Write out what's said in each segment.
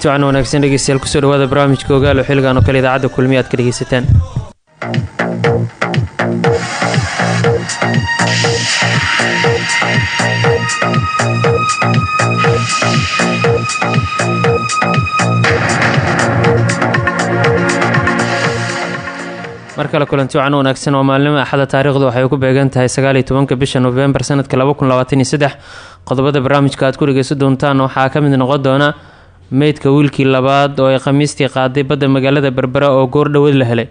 kulanti wacan wanaagsan dhegeystayaal ku soo dhawaada barnaamijka ogaal oo xilligan oo kale idaacadda kulmiya aad ka dhegeysataan. Mar kale kulanti wacan wanaagsan oo maalnimo axada taariikhdu waxay ku beegan tahay sagaaliyo tobanka bisha nofembar sanadka laba kun labaatan iyo saddex qodobada barnaamijka aad ku dhegeysan doontaan waxaa ka mid noqon doona meydka wiilkii labaad oo ay khamiistii qaaday badda magaalada berbera oo goordhoweed la helay.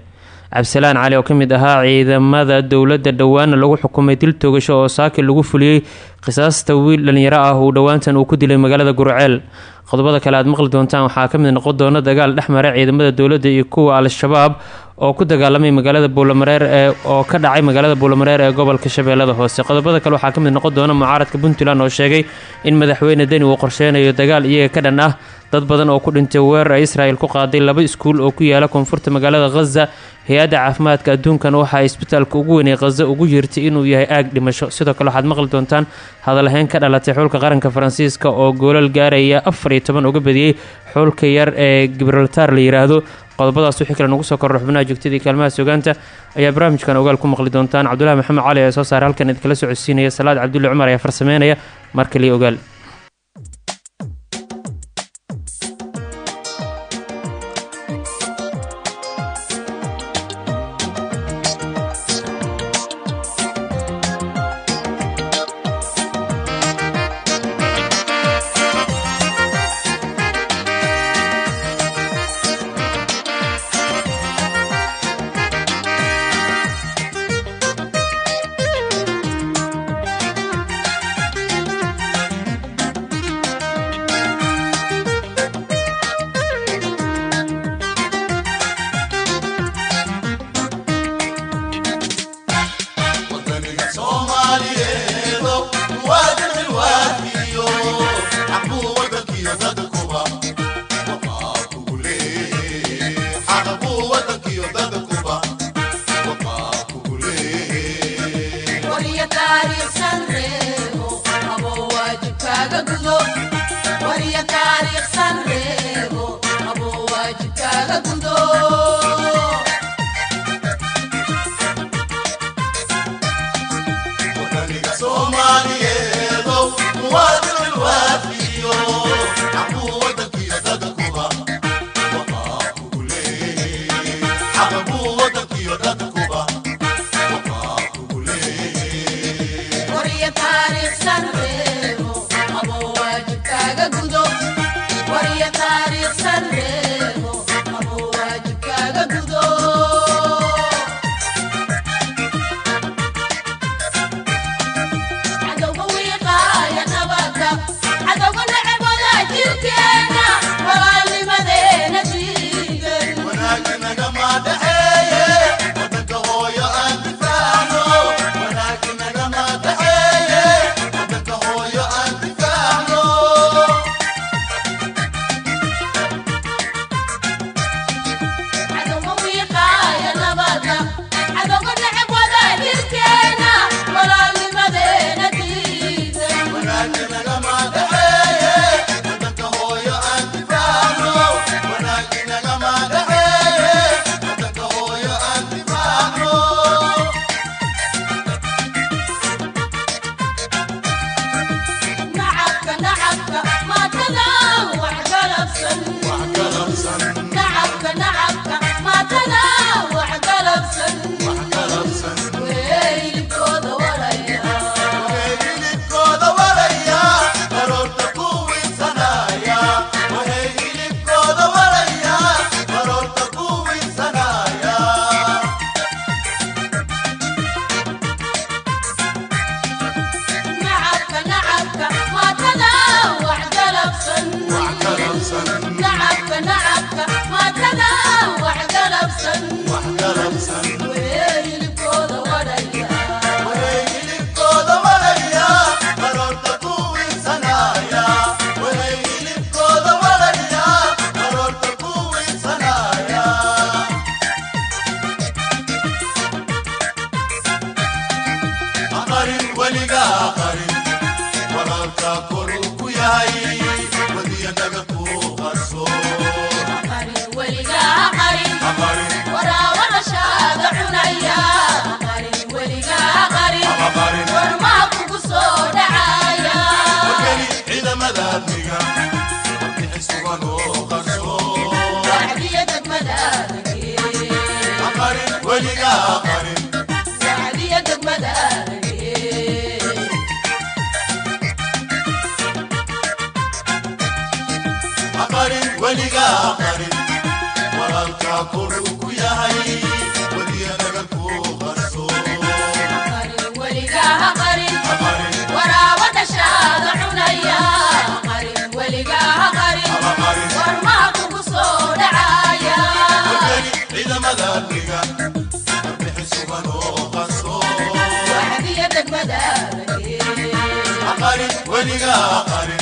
Cabdisalaan cali oo ka mid ahaa ciidamada dowladda dhowaana lagu xukumay dil toogasho oo saaki lagu fuliyey qisaasta wiil dhalinyaro ah uu dhowaantan uu ku dilay magaalada gurceel qodobada kale aad maqli doontaan waxaa ka mid noqon doona dagaal dhexmara ciidamada dowladda iyo kuwa al-shabaab oo ku dagaalamay magaalada buulamareer ee oo ka dhacay magaalada buulamareer ee gobolka shabeellada hoose. Qodobada kale waxaa ka mid noqon doona mucaaradka puntland oo sheegay in madaxweyne deni uu qorsheynayo dagaal iyaga ka dhan ah dad badan oo ku dhintay weerar ay israel ku qaaday laba iskuul oo ku yaalla koonfurta magaalada khaza hay'adda caafimaadka adduunkan waxa ay isbitaalka ugu weynay khaza ugu yeertay inuu yahay aag dhimasho. Sidoo kale waxaad maqli doontaan hadalhayn ka dhalatay xulka qaranka faransiiska oo goolal gaaraya afar iyo toban uga badiyey xulka yar ee gibraltar la yiraahdo. Qodobadaas wixii kale nagu soo korro xubnaha joogtadii kaalmaha sugaanta ayaa barnaamijkan ogaal ku maqli doontaan. Cabdulahi maxamed cali ee soo saaray halkan idinkala socodsiinaya. Salaad cabdulle cumar ayaa farsameynaya. Mar kaliya ogaal bahar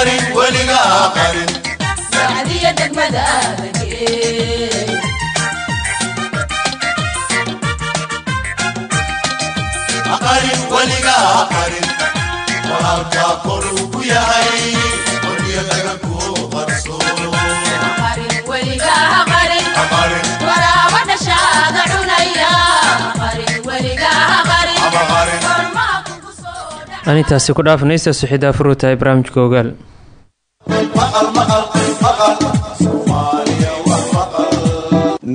qarin weligaa qarin sacdiya degmadaada ku anintaasi ku dhaafnaysa suxidaa furuutahay barnaamijka ogaal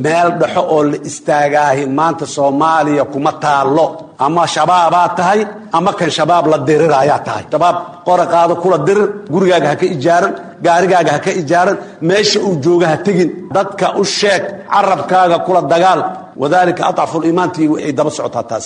meel dhexo oo la istaagaahi maanta soomaaliya kuma taallo. Ama shabaabaa tahay ama kan shabaab la diriraayaa tahay. Shabaab qora qaado kula dirir gurigaaga ha ka ijaaran gaarigaaga ha ka ijaaran meesha uu jooga ha tegin. Dadka u sheeg carabkaaga kula dagaal. Wadaalika adcafuliimaantii ay daba socotaa taas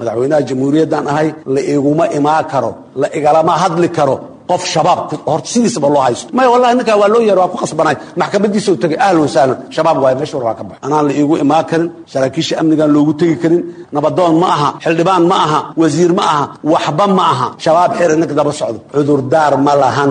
madaxweynaha jamhuuriyaddan ahay la iguma imaan karo la igalama hadli karo qof shabaab horta sidiisaba loo haysto. Maya wallahi ninkaa waa loo yeer waa ku qasbanay maxkamadiisa u tegay ahlan wasahlan shabaab waaye meesha war waa ka baxo anaan la iigu imaan karin saraakiisha amnigaan loogu tegi karin nabadoon ma aha xildhibaan ma aha wasiir ma aha waxba ma aha. Shabaab xira ninka daba socdo. Cudurdaar ma lahan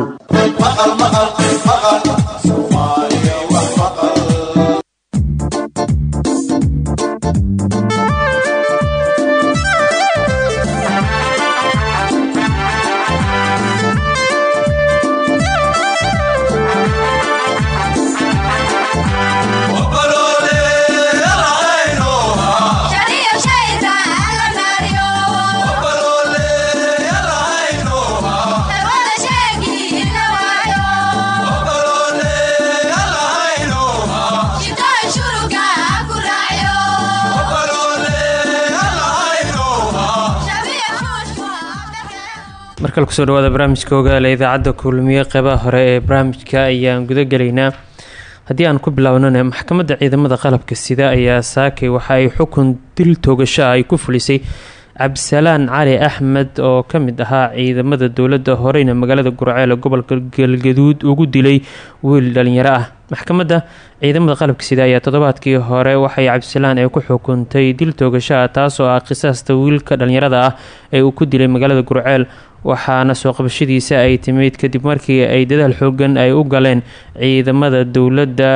markale ku soo dhawaada barnaamijka ogaale idaacadda kulmiye qeybaha hore ee barnaamijka ayaan guda gelaynaa haddii aan ku bilownana maxkamadda ciidamada qalabka sida ayaa saakay waxa ay xukun dil toogasho ah ay ku fulisay cabdisalaan cali axmed oo ka mid ahaa ciidamada dowladda horeyna magaalada gurceel ee gobolka galgaduud ugu dilay wiil dhalinyaro ah. Maxkamadda ciidamada qalabka sida ayaa toddobaadkii hore waxay cabdisalaan ay ku xukuntay dil toogasho ah taasoo ah qisaasta wiilka dhalinyarada ah ee uu ku dilay magaalada gurceel waxaana soo qabashadiisa ay timid kadib markii ay dadaal xoogan ay u galeen ciidamada dowladda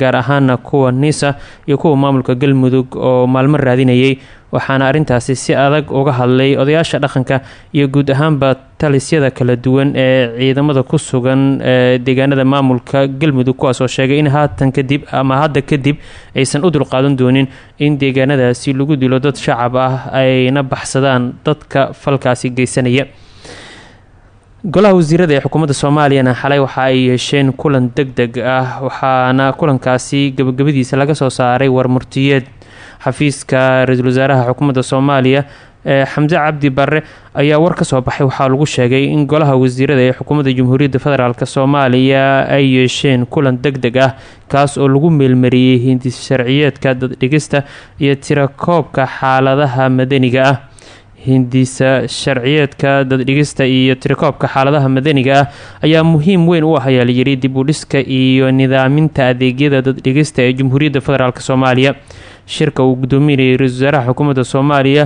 gaar ahaana kuwa nisa iyo kuwa maamulka galmudug oo maalmo raadinayay waxaana arrintaasi si adag uga hadlay odayaasha dhaqanka iyo guud ahaanba talisyada kala duwan ee ciidamada ku sugan deegaanada maamulka galmudug kuwaas oo sheegay in haatan kadib ama hadda kadib aysan u dulqaadan doonin in deegaanadaasi lagu dilo dad shacab ah ayna baxsadaan dadka falkaasi geysanaya. Golaha wasiirada ee xukuumadda soomaaliyana xalay waxa ay yeesheen kulan deg deg ah waxaana kulankaasi gabagabadiisa laga soo saaray warmurtiyeed xafiiska ra'iisul wasaaraha xukuumadda soomaaliya xamse cabdi barre ayaa war ka soo baxay. Waxaa lagu sheegay in golaha wasiirada ee xukuumadda jamhuuriyadda federaalk soomaaliya ay yeesheen kulan deg deg ah kaas oo lagu meelmariyey hindis sharciyeedka daddhigista iyo tirakoobka xaaladaha madaniga ah. Hindisa sharciyeedka daddhigista iyo tirakoobka xaaladaha madaniga ah ayaa muhiim weyn u ah ayaa layidhi dib u dhiska iyo nidaaminta adeegyada daddhigista ee jamhuuriyadda federaalk soomaaliya shirka uu gudoominayay ra'isul wasaaraha xukuumadda soomaaliya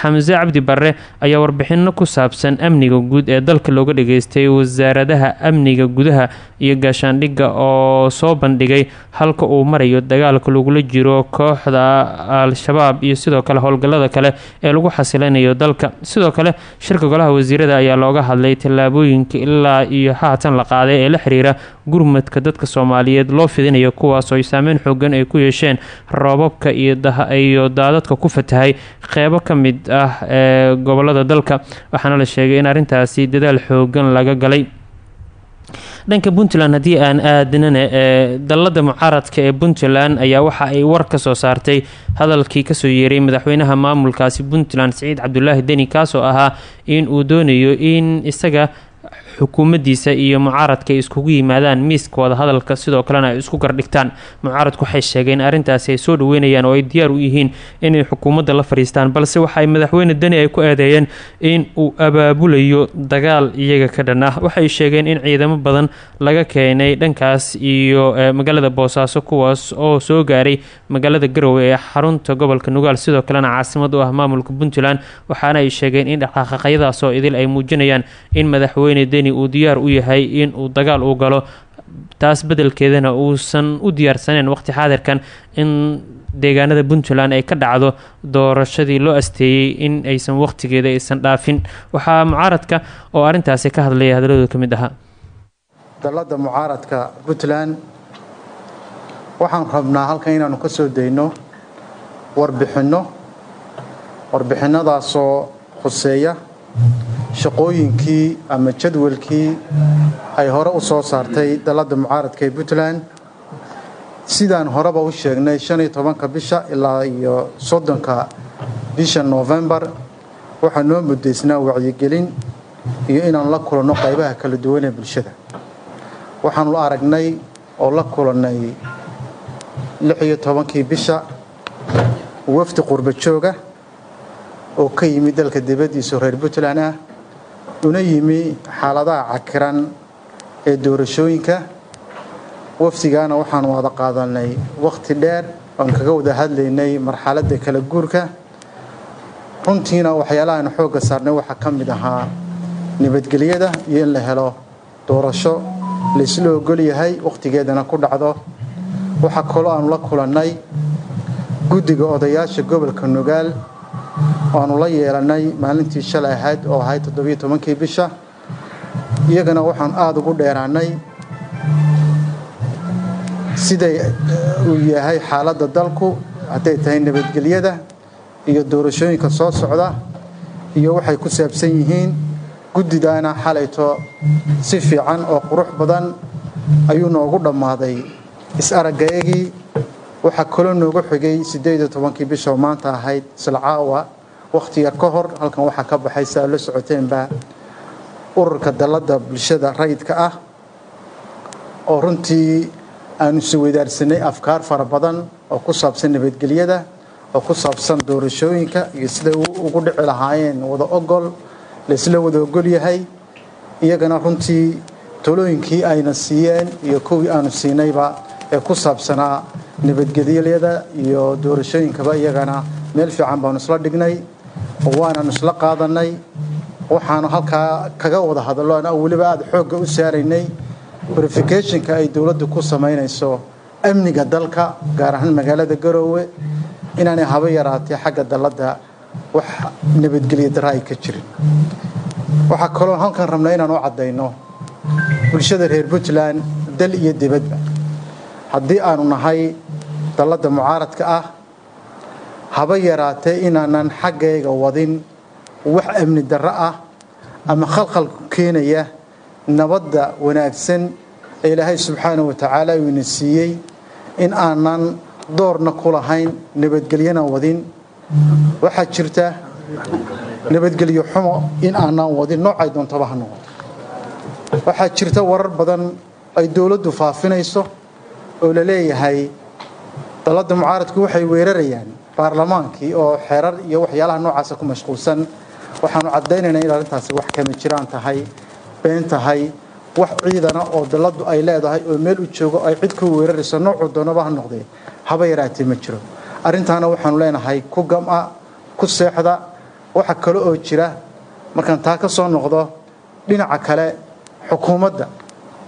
xamse cabdi barre ayaa warbixino ku saabsan amniga guud ee dalka looga dhageystay wasaaradaha amniga gudaha iyo gaashaandhigga oo soo bandhigay halka uu marayo dagaalka lagula jiro kooxda al-shabaab iyo sidoo kale howlgallada kale ee lagu xasileynayo dalka. Sidoo kale shirka golaha wasiirada ayaa looga hadlay tallaabooyinka ilaa iyo haatan la qaaday ee la xiriira gurmadka dadka soomaaliyeed loo fidinayo kuwaasoo ay saameyn xoogan ay ku yeesheen roobabka iyo daadadka ku fatahay. Qeybo ka mid ah ee gobollada dalka. Waxaana la sheegay in arrintaasi dadaal xoogan laga galay. Dhanka puntland haddii aan aadanana ee dallada mucaaradka ee puntland ayaa waxa ay war ka soo saartay. Hadalkii ka soo yeeray madaxweynaha maamulkaasi puntland siciid cabdulaahi deni kaasoo ahaa in uu doonayo in isaga xukuumaddiisa iyo mucaaradka ay iskugu yimaadaan miiska wadahadalka sidoo kalena ay isku gardhigtaan. Mucaaradku waxay sheegeen in arrintaasi ay soo dhaweynayaan oo ay diyaar u yihiin inay xukuumadda la fadhiistaan balse waxaay madaxweyne deni ay ku eedeeyeen in uu abaabulayo dagaal iyaga ka dhan ah. Waxay sheegeen in ciidamo badan laga keenay dhankaas iyo magaalada boosaaso kuwaas oo soo gaaray magaalada garowe ee xarunta gobolka nugaal sidoo kalena caasimad u ah maamulka puntland waxaana ay sheegeen in dhaqaaqaqyadaas oo idil ay muujinayaan in madaxweyne deni uu diyaar u yahay in uu dagaal u galo taas bedelkeedana uusan u diyaarsaneen waqti xaadirkan in deegaanada puntland ay ka dhacdo doorashadii loo asteeyey in aysan waqtigeeda aysan dhaafin. Waxaa mucaaradka oo arrintaasi ka hadlaya hadalladooda ka mid ahaa dalladda mucaaradka puntland waxaan rabnaa halkan inaannu ka soo dayno warbixinno warbixinadaasoo khuseeya shaqooyinkii ama jadwalkii ay hore u soo saartay dalladda mucaaradka ee puntland. Sidaan horeba u sheegnay shaniyo tobanka bisha ilaa iyo soddonka bisha noofembar waxaa noo muddaysnaa wacyigelin iyo inaan la kulanno qaybaha kala duwan ee bulshada. Waxaanu aragnay oo la kulannay lix iyo tobankii bisha wafdi qurba jooga oo ka yimi dalka dibaddiisa reer puntland ah una yimi xaaladaha cakiran ee doorashooyinka. Wafdigaana waxaanu wada qaadanay wakhti dheer oon kaga wada hadlaynay marxaladda kala guurka. Runtiina waxyaalaha aynu xoogga saarnay waxaa ka mid ahaa nabadgelyada iyo in la helo doorasho laysla ogol yahay wakhtigeedana ku dhacdo. Waxaa kaloo aanu la kulannay guddiga odayaasha gobolka nugaal waanu la yeelannay maalintii shalay ahayd oo ahayd toddobiyo tobankii bisha. Iyagana waxaan aada ugu dheeraannay siday uu yahay xaaladda dalku hadday tahay nabadgelyada iyo doorashooyinka soo socda iyo waxay ku saabsan yihiin guddidaana xalayto si fiican oo qurux badan ayuu noogu dhammaaday is-araggayagii waxaa kaloo noogu xigay siddeed iyo tobankii bisha oo maanta ahayd silcaawa wakhti yar ka hor halkan waxaa ka baxay si aad la socoteenba ururka dalladda bulshada rayidka ah oo runtii aanu isweydaarsanay afkaar fara badan oo ku saabsan nabadgelyada oo ku saabsan doorashooyinka iyo siday ugu dhici lahaayeen wada ogol laysla wada ogol yahay. Iyagana runtii talooyinkii ayna siiyeen iyo kuwii aanu siinayba ee ku saabsanaa nabadgelyada iyo doorashooyinkaba iyagana meel fiican baanu isla dhignay oo waanaanu isla qaadanay waxaanu halkaa kaga wada hadallo. An weliba aada xoogga u saaraynay verificationka ay dowladdu ku samaynayso amniga dalka gaar ahaan magaalada garoowe inaanay haba yaraatee xagga dalladda wax nabadgelya dara ay ka jirin. Waxaa kaloo halkan rabnaa inaan u caddayno bulshada reer puntland dal iyo dibadba haddii aanu nahay dalladda mucaaradka ah haba yaraatee inaanan xaggayga wadin wax amni darro ah ama khalkhal ku keenaya nabadda wanaagsan ee ilaahay subxaana wa tacaala uu ina siiyey in aanan doorna ku lahayn nabadgelyana wadin. Waxaa jirta nabadgelyo xumo in aanan wadin noocay doontaba ha noqoto waxaa jirta warar badan ay dowladdu faafinayso oo la leeyahay dalladda mucaaradku waxay weerarayaan baarlamaankii oo xerar iyo waxyaalaha noocaasa ku mashquulsan. Waxaanu caddaynaynaa in arrintaasi wax kama jiraan tahay been tahay wax ciidana oo dalladdu ay leedahay oo meel u joogo ay cid ku weerarayso noocuu doonaba ha noqdee. Haba yaraatee ma jiro. Arrintaana waxaanu leenahay ku gama ku seexda waxa kale oo jira. Markaan taa ka soo noqdo dhinaca kale xukuumadda.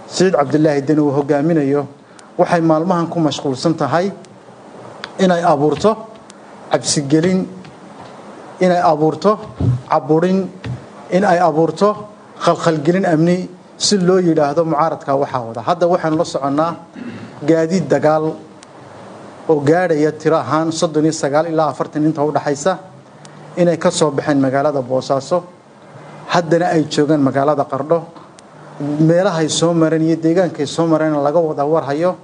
Siciid cabdilaahi deni uu hogaaminayo waxay maalmahan ku mashquulsan tahay inay abuurto cabsigelin inay abuurto caburin in ay abuurto khalkhalgelin amni si loo yidhaahdo mucaaradka waxaa wada. Hadda waxaanu la soconnaa gaadiid dagaal oo gaadhaya tiro ahaan soddon iyo sagaal ilaa afartan inta u dhaxaysa inay ka soo baxeen magaalada boosaaso. Haddana ay joogaan magaalada qardho meelahay soo mareen iyo deegaankay soo mareen laga wada warhayo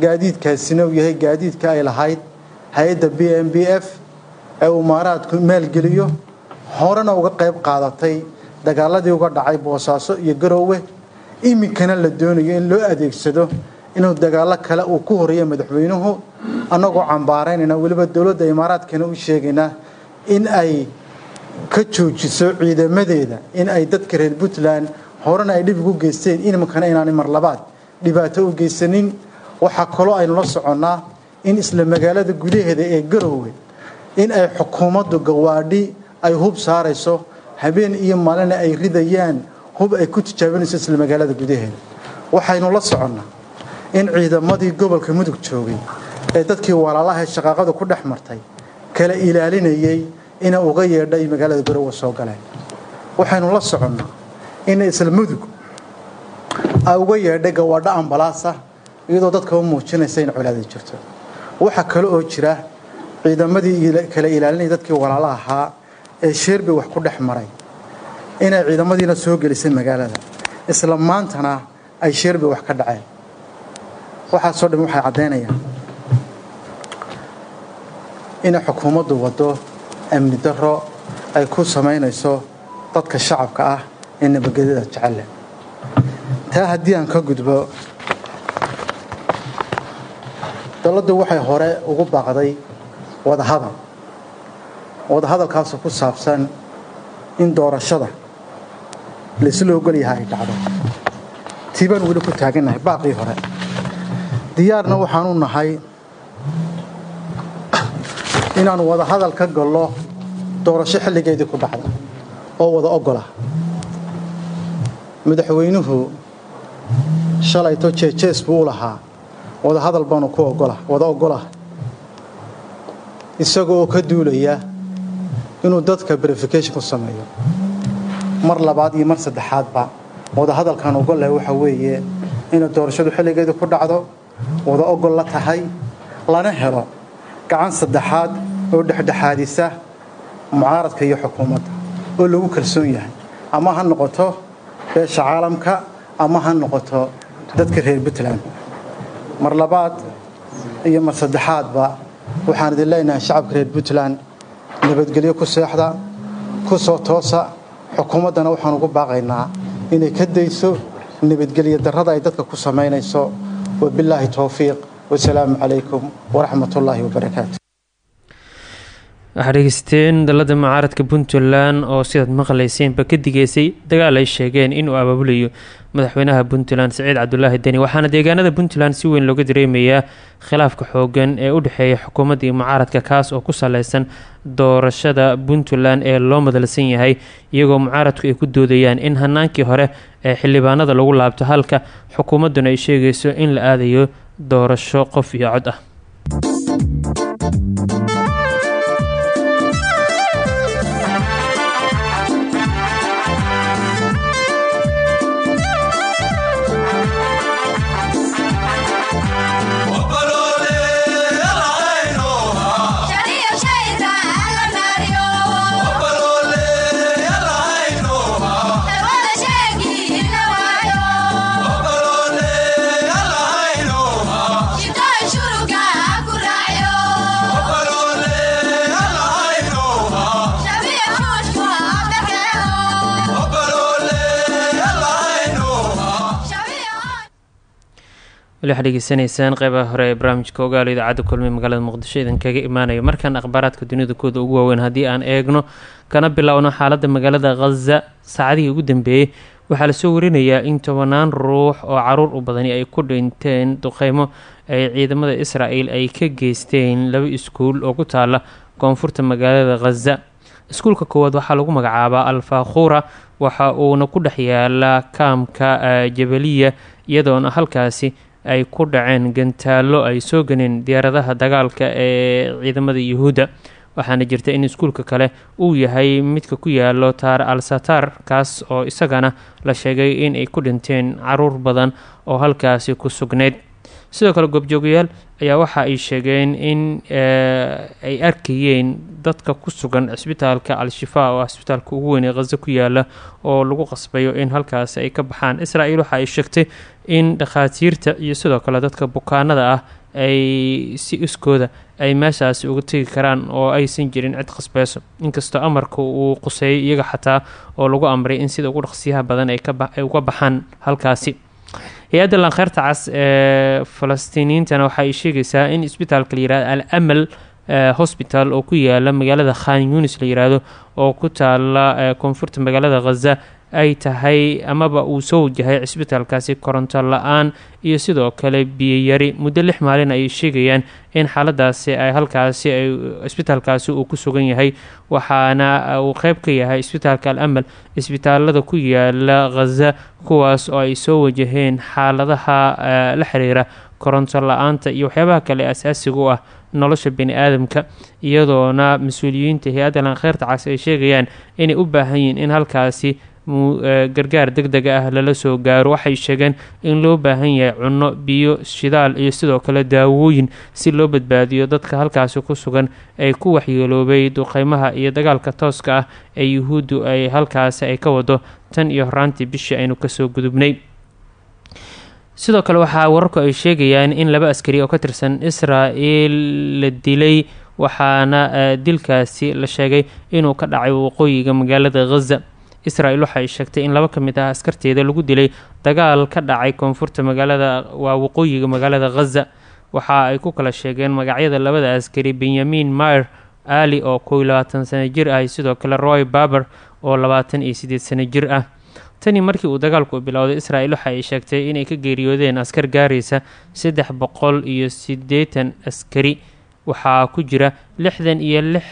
gaadiidkaasina uu yahay gaadiidka ay lahayd hay'adda b m b f ee uu maaraadku maalgeliyo horena uga qayb qaadatay dagaaladii uga dhacay boosaaso iyo garoowe. Iminkana la doonayo in loo adeegsado inuu dagaalo kale uu ku horeeyo madaxweynuhu annagoo cambaaraynayna weliba dowladda imaaraadkana u sheegaynaa in ay ka joojiso ciidamadeeda in ay dadka reer puntland horena ay dhib ugu geysteen iminkana inaanay mar labaad. Dhibaato u geysanin waxaa kaloo aynu la soconnaa in isla magaalada gudaheeda ee garoowe in ay xukuumaddu gawaadhi ay hub saarayso habeen iyo maalina ay ridayaan hub ay ku tijaabinayso isla magaalada gudaheeda. Waxaynu la soconnaa in ciidamadii gobolka mudug joogay ee dadkii walaalaha shaqaaqadu ku dhex martay kala ilaalinayay ina uga yeedhay magaalada garoowe soo galeen. Waxaynu la soconnaa in isla mudug. Ay uga yeedhay gawaadho ambalaasa iyadoo dadka u muujinaysa in colaadi jirto. Waxaa kale oo jira ciidamadii kala ilaalinaya dadkii walaala ahaa ee sheerbi wax ku dhex maray. Inay ciidamadiina soo gelisay magaalada. Isla maantana ay sheerbi wax ka dhaceen. Waxaasoo dhan waxay caddaynayaan inay xukuumaddu waddo amni darro ay ku samaynayso dadka shacabka ah ee nabadgelyada jecelle taa haddii aan ka gudbo dowladdu waxay hore ugu baaqday wadahadal wadahadalkaasoo ku saabsan in doorashada laysla ogol yahay ay dhacdo. Tii baan weli ku taagannahay baaqii hore. Diyaarna waxaanu nahay inaanu wadahadal ka gallo doorasho xilligeedii ku dhacda oo wada ogola madaxweynuhu shalayto jeejees buu u lahaa. Wadahadal baanu ku ogola wada ogola isaga oo ka duulaya inuu dadka verification ku sameeyo. Mar labaad iyo mar saddexaadba wadahadalkan ogolle waxa weeye inay doorashadu xilligeedii ku dhacdo wada ogol la tahay lana helo gacan saddexaad oo dhexdhexaadisa mucaaradka iyo xukuumadda oo lagu kalsoon yahay. Ama ha noqoto beesha caalamka ama ha noqoto dadka reer puntland. Mar labaad iyo mar saddexaadba waxaan idin leenahay shacabka reer puntland nabadgelyo ku seexda ku soo toosa xukuumaddana waxaan ugu baaqaynaa inay ka dayso nabadgelyo darrada ay dadka ku samaynayso. Wabilaahi towfiiq wasalaamu calaykum waraxmat ullaahi wabarakaatu waxaa dhegeysteen dalada mucaaradka puntland oo sidaad maqlayseenba ka digeysay dagaal ay sheegeen inuu abaabulayo madaxweynaha puntland siciid cabdulaahi deni waxaana deegaanada puntland si weyn looga dareemayaa khilaafka xoogan ee u dhexeeya xukuumadda iyo mucaaradka kaas oo ku saleysan doorashada puntland ee loo madalsan yahay iyagoo mucaaradku ay ku doodayaan in hanaankii hore ee xildhibaanada lagu laabto halka xukuumadduna ay sheegayso in la aadayo doorasho qof iyo cod ah wali waxaad dhegeysanaysaan qeybaha hore ee barnaamijka ogaalo idaacadda kulmi magaalada muqdisho idan kaga imaanayo. Markan akhbaaraadka dunida kooda ugu waaweyn haddii aan eegno kana bilowno xaaladda magaalada khaza saacadihii ugu dambeeyey waxaa la soo warinayaa in tobanaan ruux oo carruur u badani ay ku dhinteen duqeymo ay ciidamada israel ay ka geysteen laba iskuul oo ku taala koonfurta magaalada khaza iskuulka koowaad waxaa lagu magacaabaa alfakhura waxa uuna ku dhex yaalaa kaamka jabaliya iyadoona halkaasi ay ku dhaceen gantaallo ay soo ganeen diyaaradaha dagaalka ee ciidamada yuhuudda. Waxaana jirta in iskuulka kale uu yahay midka ku yaalo taar al satar kaas oo isagana la sheegay in ay ku dhinteen carruur badan oo halkaasi ku sugneyd sidoo kale goobjoogayaal ayaa waxa ay sheegeen in ay arkayeen dadka ku sugan cisbitaalka al-shifaa oo cisbitaalka ugu weyn ee khaza ku yaalla oo lagu qasbayo in halkaasi ay ka baxaan. Isra-el waxa ay sheegtay in dhakhaatiirta iyo sidoo kale dadka bukaanada ah ay si iskooda ay meeshaasi uga tegi karaan oo aysan jirin cid khasbeyso inkastoo amarka uu quseeyay iyaga xataa oo lagu amray in sida ugu dhaqsiyaha badan ay uga baxaan halkaasi hay'adda lankheyrta cas ee falastiiniyiintana waxa ay sheegaysaa in isbitaalka la yihahdo al amal hosbital oo ku yaalla magaalada khan yunis la yiraahdo oo ku taala koonfurta magaalada khaza ay tahay amaba uu soo wajahay cisbitaalkaasi koronto la'aan iyo sidoo kale biyeyari muddo lix maalin ayay sheegayaan in xaaladaasi ay halkaasi ay cisbitaalkaasi uu ku sugan yahay waxaana uu qeyb ka yahay isbitaalka al amal isbitaalada ku yaalla khaza kuwaas oo ay soo wajaheen xaaladaha la xiriira koronto la'aanta iyo waxyaabaha kale asaasiga u ah nolosha bani aadamka iyadoona mas'uuliyiinta hay'adda lankheyrta cas ay sheegayaan inay u baahan yihiin in halkaasi gargaar deg deg ah lala soo gaaro. Waxay sheegeen in loo baahan yahay cunno biyo shidaal iyo sidoo kale daawooyin si loo badbaadiyo dadka halkaasi ku sugan ay ku waxyeeloobay duqeymaha iyo dagaalka tooska ah ee yuhuuddu ay halkaasi ay ka wado tan iyo horaantii bishii aynu ka soo gudubnay. Sidoo kale waxaa wararku ay sheegayaan in laba askari oo ka tirsan isra-el la dilay waxaana dilkaasi la sheegay inuu ka dhacay waqooyiga magaalada khaza isra-el waxaay sheegtay in laba ka mid ah askarteeda lagu dilay dagaal ka dhacay koonfurta magaalada waa waqooyiga magaalada khaza waxa ay ku kala sheegeen magacyada labada askari benyamin mayer ali oo kow iyo labaatan sano jir ah sidoo kale roy barber oo labaatan iyo sideed sano jir ah. Tani markii uu dagaalku bilowday isra-el waxa ay sheegtay inay ka geeriyoodeen askar gaaraysa saddex boqol iyo siddeetan askari waxaa ku jira lixdan iyo lix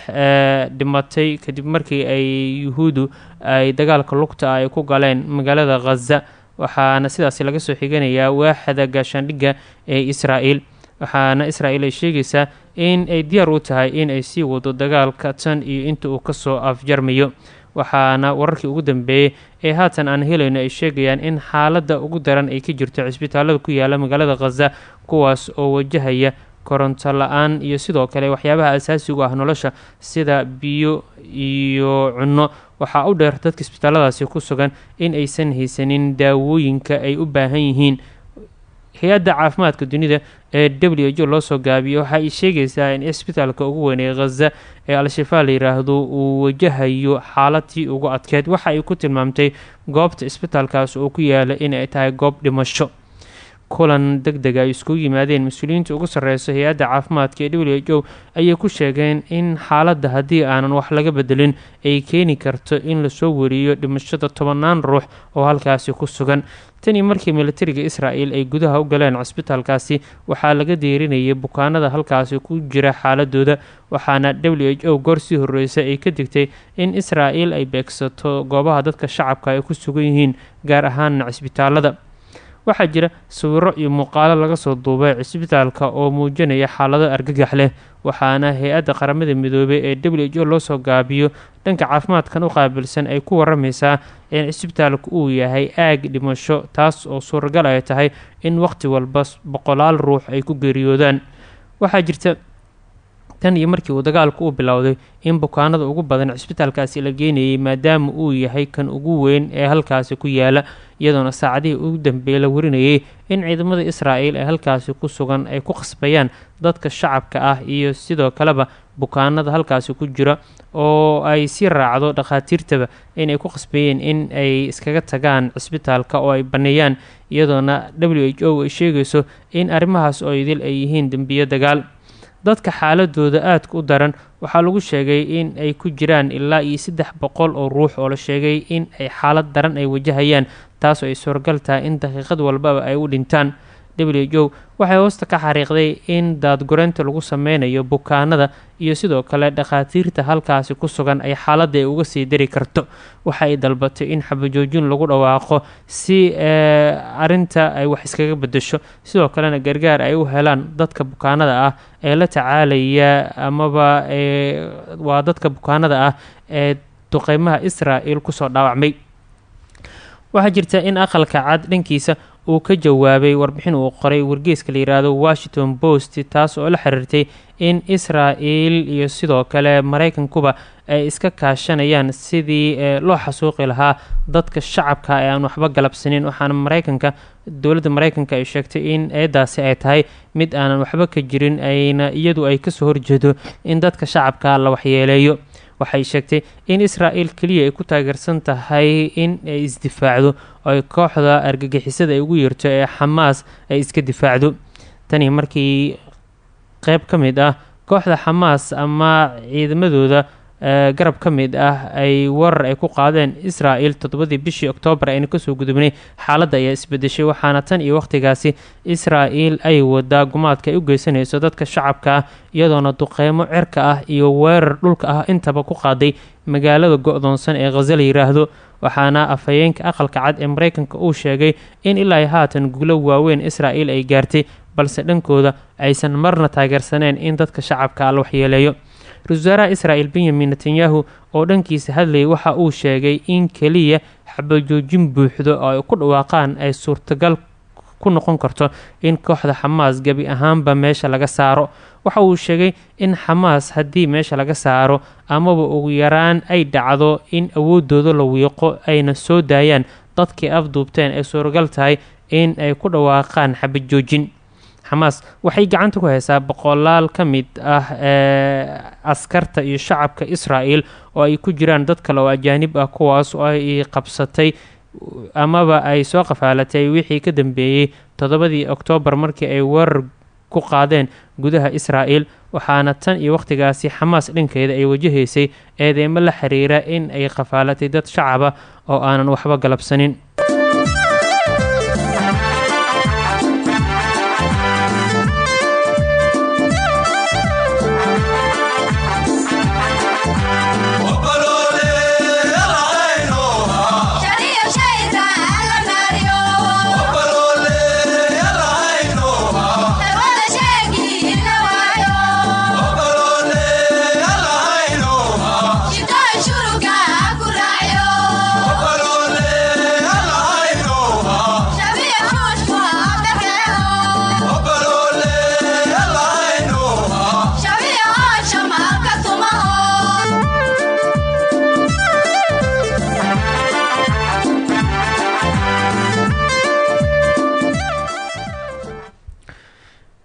dhimatay kadib markii ay yuhuuddu ay dagaalka lugta ay ku galeen magaalada khaza waxaana sidaasi laga soo xiganayaa waaxda gaashaandhigga ee isra-el waxaana isra-el ay sheegaysaa in ay diyaar u tahay in ay sii wado dagaalka tan iyo inta uu ka soo afjarmayo. Waxaana wararkii ugu dambeeyey ee haatan aan helayno ay sheegayaan in xaaladda ugu daran ay ka jirto cisbitaalada ku yaalla magaalada khaza kuwaas oo wajahaya koronto la'aan iyo sidoo kale waxyaabaha asaasigu ah nolosha sida biyo iyo cunno. Waxaa u dheer dadka isbitaalladaasi ku sugan in aysan haysanin daawooyinka ay u baahan yihiin. Hay'adda caafimaadka dunida ee w h o loo soo gaabiyo waxa ay sheegaysaa in isbitaalka ugu weyn ee khaza ee al-shabaab la yiraahdo uu wajahayo xaaladii ugu adkeed waxa ay ku tilmaamtay goobta isbitaalkaas oo ku yaalla inay tahay goob dhimasho kulan deg deg ay iskugu yimaadeen mas'uuliyiinta ugu sarreysa hay'adda caafimaadka ee w h o ayay ku sheegeen in xaaladda haddii aanan wax laga bedelin ay keeni karto in la soo wariyo dhimashada tobanaan ruux oo halkaasi ku sugan. Tanii markii militariga israel ay gudaha u galeen cisbitaalkaasi waxaa laga deerinayay bukaanada halkaasi ku jira xaaladooda waxaana w h o goor sii horreysay ay ka digtay in israel ay beegsato goobaha dadka shacabka ay ku sugan yihiin gaar ahaana cisbitaalada waxaa jira sawiro iyo muuqaalo laga soo duubay cisbitaalka oo muujinaya xaalado argagax leh waxaana hay'adda qaramada midoobay ee w h o loo soo gaabiyo. Dhanka caafimaadkan u qaabilsan ay ku waramaysaa in cisbitaalku uu yahay aag dhimasho taas oo suuragal ay tahay in waqti walba boqolaal ruux ay ku geeriyoodaan. Waxaa jirta tan iyo markii uu dagaalku u bilowday in bukaanada ugu badan cisbitaalkaasi la geynayay maadaama uu yahay kan ugu weyn ee halkaasi ku yaalla iyadoona saacadihii ugu dambeeyey la warinayay in ciidamada israa'el ee halkaasi ku sugan ay ku khasbayaan dadka shacabka ah iyo sidoo kaleba bukaanada halkaasi ku jira oo ay sii raacdo dhakhaatiirtaba inay ku khasbayeen in ay iskaga tagaan cisbitaalka oo ay baneeyaan iyadoona w h o ay sheegayso in arrimahaas oo idil ay yihiin dembiyo dagaal dadka xaaladooda aadka u daran. Waxaa lagu sheegay in ay ku jiraan ilaa iyo saddex boqol oo ruux oo la sheegay in ay xaalad daran ay wajahayaan taasoo ay suuragal tahay in daqiiqad walbaba ay u dhintaan w o waxay hoosta ka xariiqday in daadgureynta lagu sameynayo bukaanada iyo sidoo kale dhakhaatiirta halkaasi ku sugan ay xaaladda uga sii dari karto. Waxa ay dalbatay in xabajoojin lagu dhawaaqo si arinta ay wax iskaga bedesho sidoo kalena gargaar ay u helaan dadka bukaanada ah ee la tacaalaya amaba waa dadka bukaanada ah ee duqeymaha israel ku soo dhaawacmay. Waxaa jirta in aqalka cad dhankiisa uu ka jawaabay warbixin uu qoray wargeyska la yiraahdo washington post taas oo la xiriirtay in isra-el iyo sidoo kale mareykankuba ay iska kaashanayaan sidii loo xasuuqi lahaa dadka shacabka ee aan waxba galabsanin. Waxaana mareykanka dowladda mareykanka ay sheegtay in eedaasi ay tahay mid aanan waxba ka jirin ayna iyadu ay ka soo horjeedo in dadka shacabka la waxyeeleeyo waxay sheegtay in isra-el keliya ay ku taageersan tahay in ay isdifaacdo oo ay kooxda argagixisada ay ugu yeerto ee xamaas ay iska difaacdo. Tani markii qeyb ka mid ah kooxda xamaas ama ciidamadooda garab ka mid ah ay warar ay ku qaadeen isra-el toddobadii bishii oktoobar ayna ka soo gudubnay xaaladda ayaa isbedeshay waxaana tan iyo wakhtigaasi isra-el ay wadaa gumaadka ay u geysanayso dadka shacabka ah iyadoona duqeymo cirka ah iyo weerar dhulka ah intaba ku qaaday magaalada go-doonsan ee khaza yiraahdo. Waxaana afhayeenka aqalka cad ee mareykanka uu sheegay in ilaa haatan guulo waaweyn isra-el ay gaartay balse dhankooda aysan marna taageersaneen in dadka shacabka la waxyeeleeyo ra'isul wasaaraha israel benyamin netanyahu oo dhankiisa hadlayay waxa uu sheegay in keliya xabajoojin buuxdo oo ay ku dhawaaqaan ay suurtagal ku noqon karto in kooxda xamaas gebi ahaanba meesha laga saaro. Waxa uu sheegay in xamaas haddii meesha laga saaro amaba ugu yaraan ay dhacdo in awoodooda la wiiqo ayna soo daayaan dadkii afduubteen ay suuragal tahay in ay ku dhawaaqaan xabajoojin xamaas waxay gacanta ku haysaa boqolaal ka mid ah ee askarta iyo shacabka israel oo ay ku jiraan dad kale oo ajaanib ah kuwaas oo ay qabsatay amaba ay soo qafaalatay wixii ka dambeeyey toddobadii oktoobar markii ay weerar ku qaadeen gudaha israel waxaana tan iyo wakhtigaasi xamaas dhankeeda ay wajahaysay eedeymo la xiriira in ay qafaalatay dad shacaba oo aanan waxba galabsanin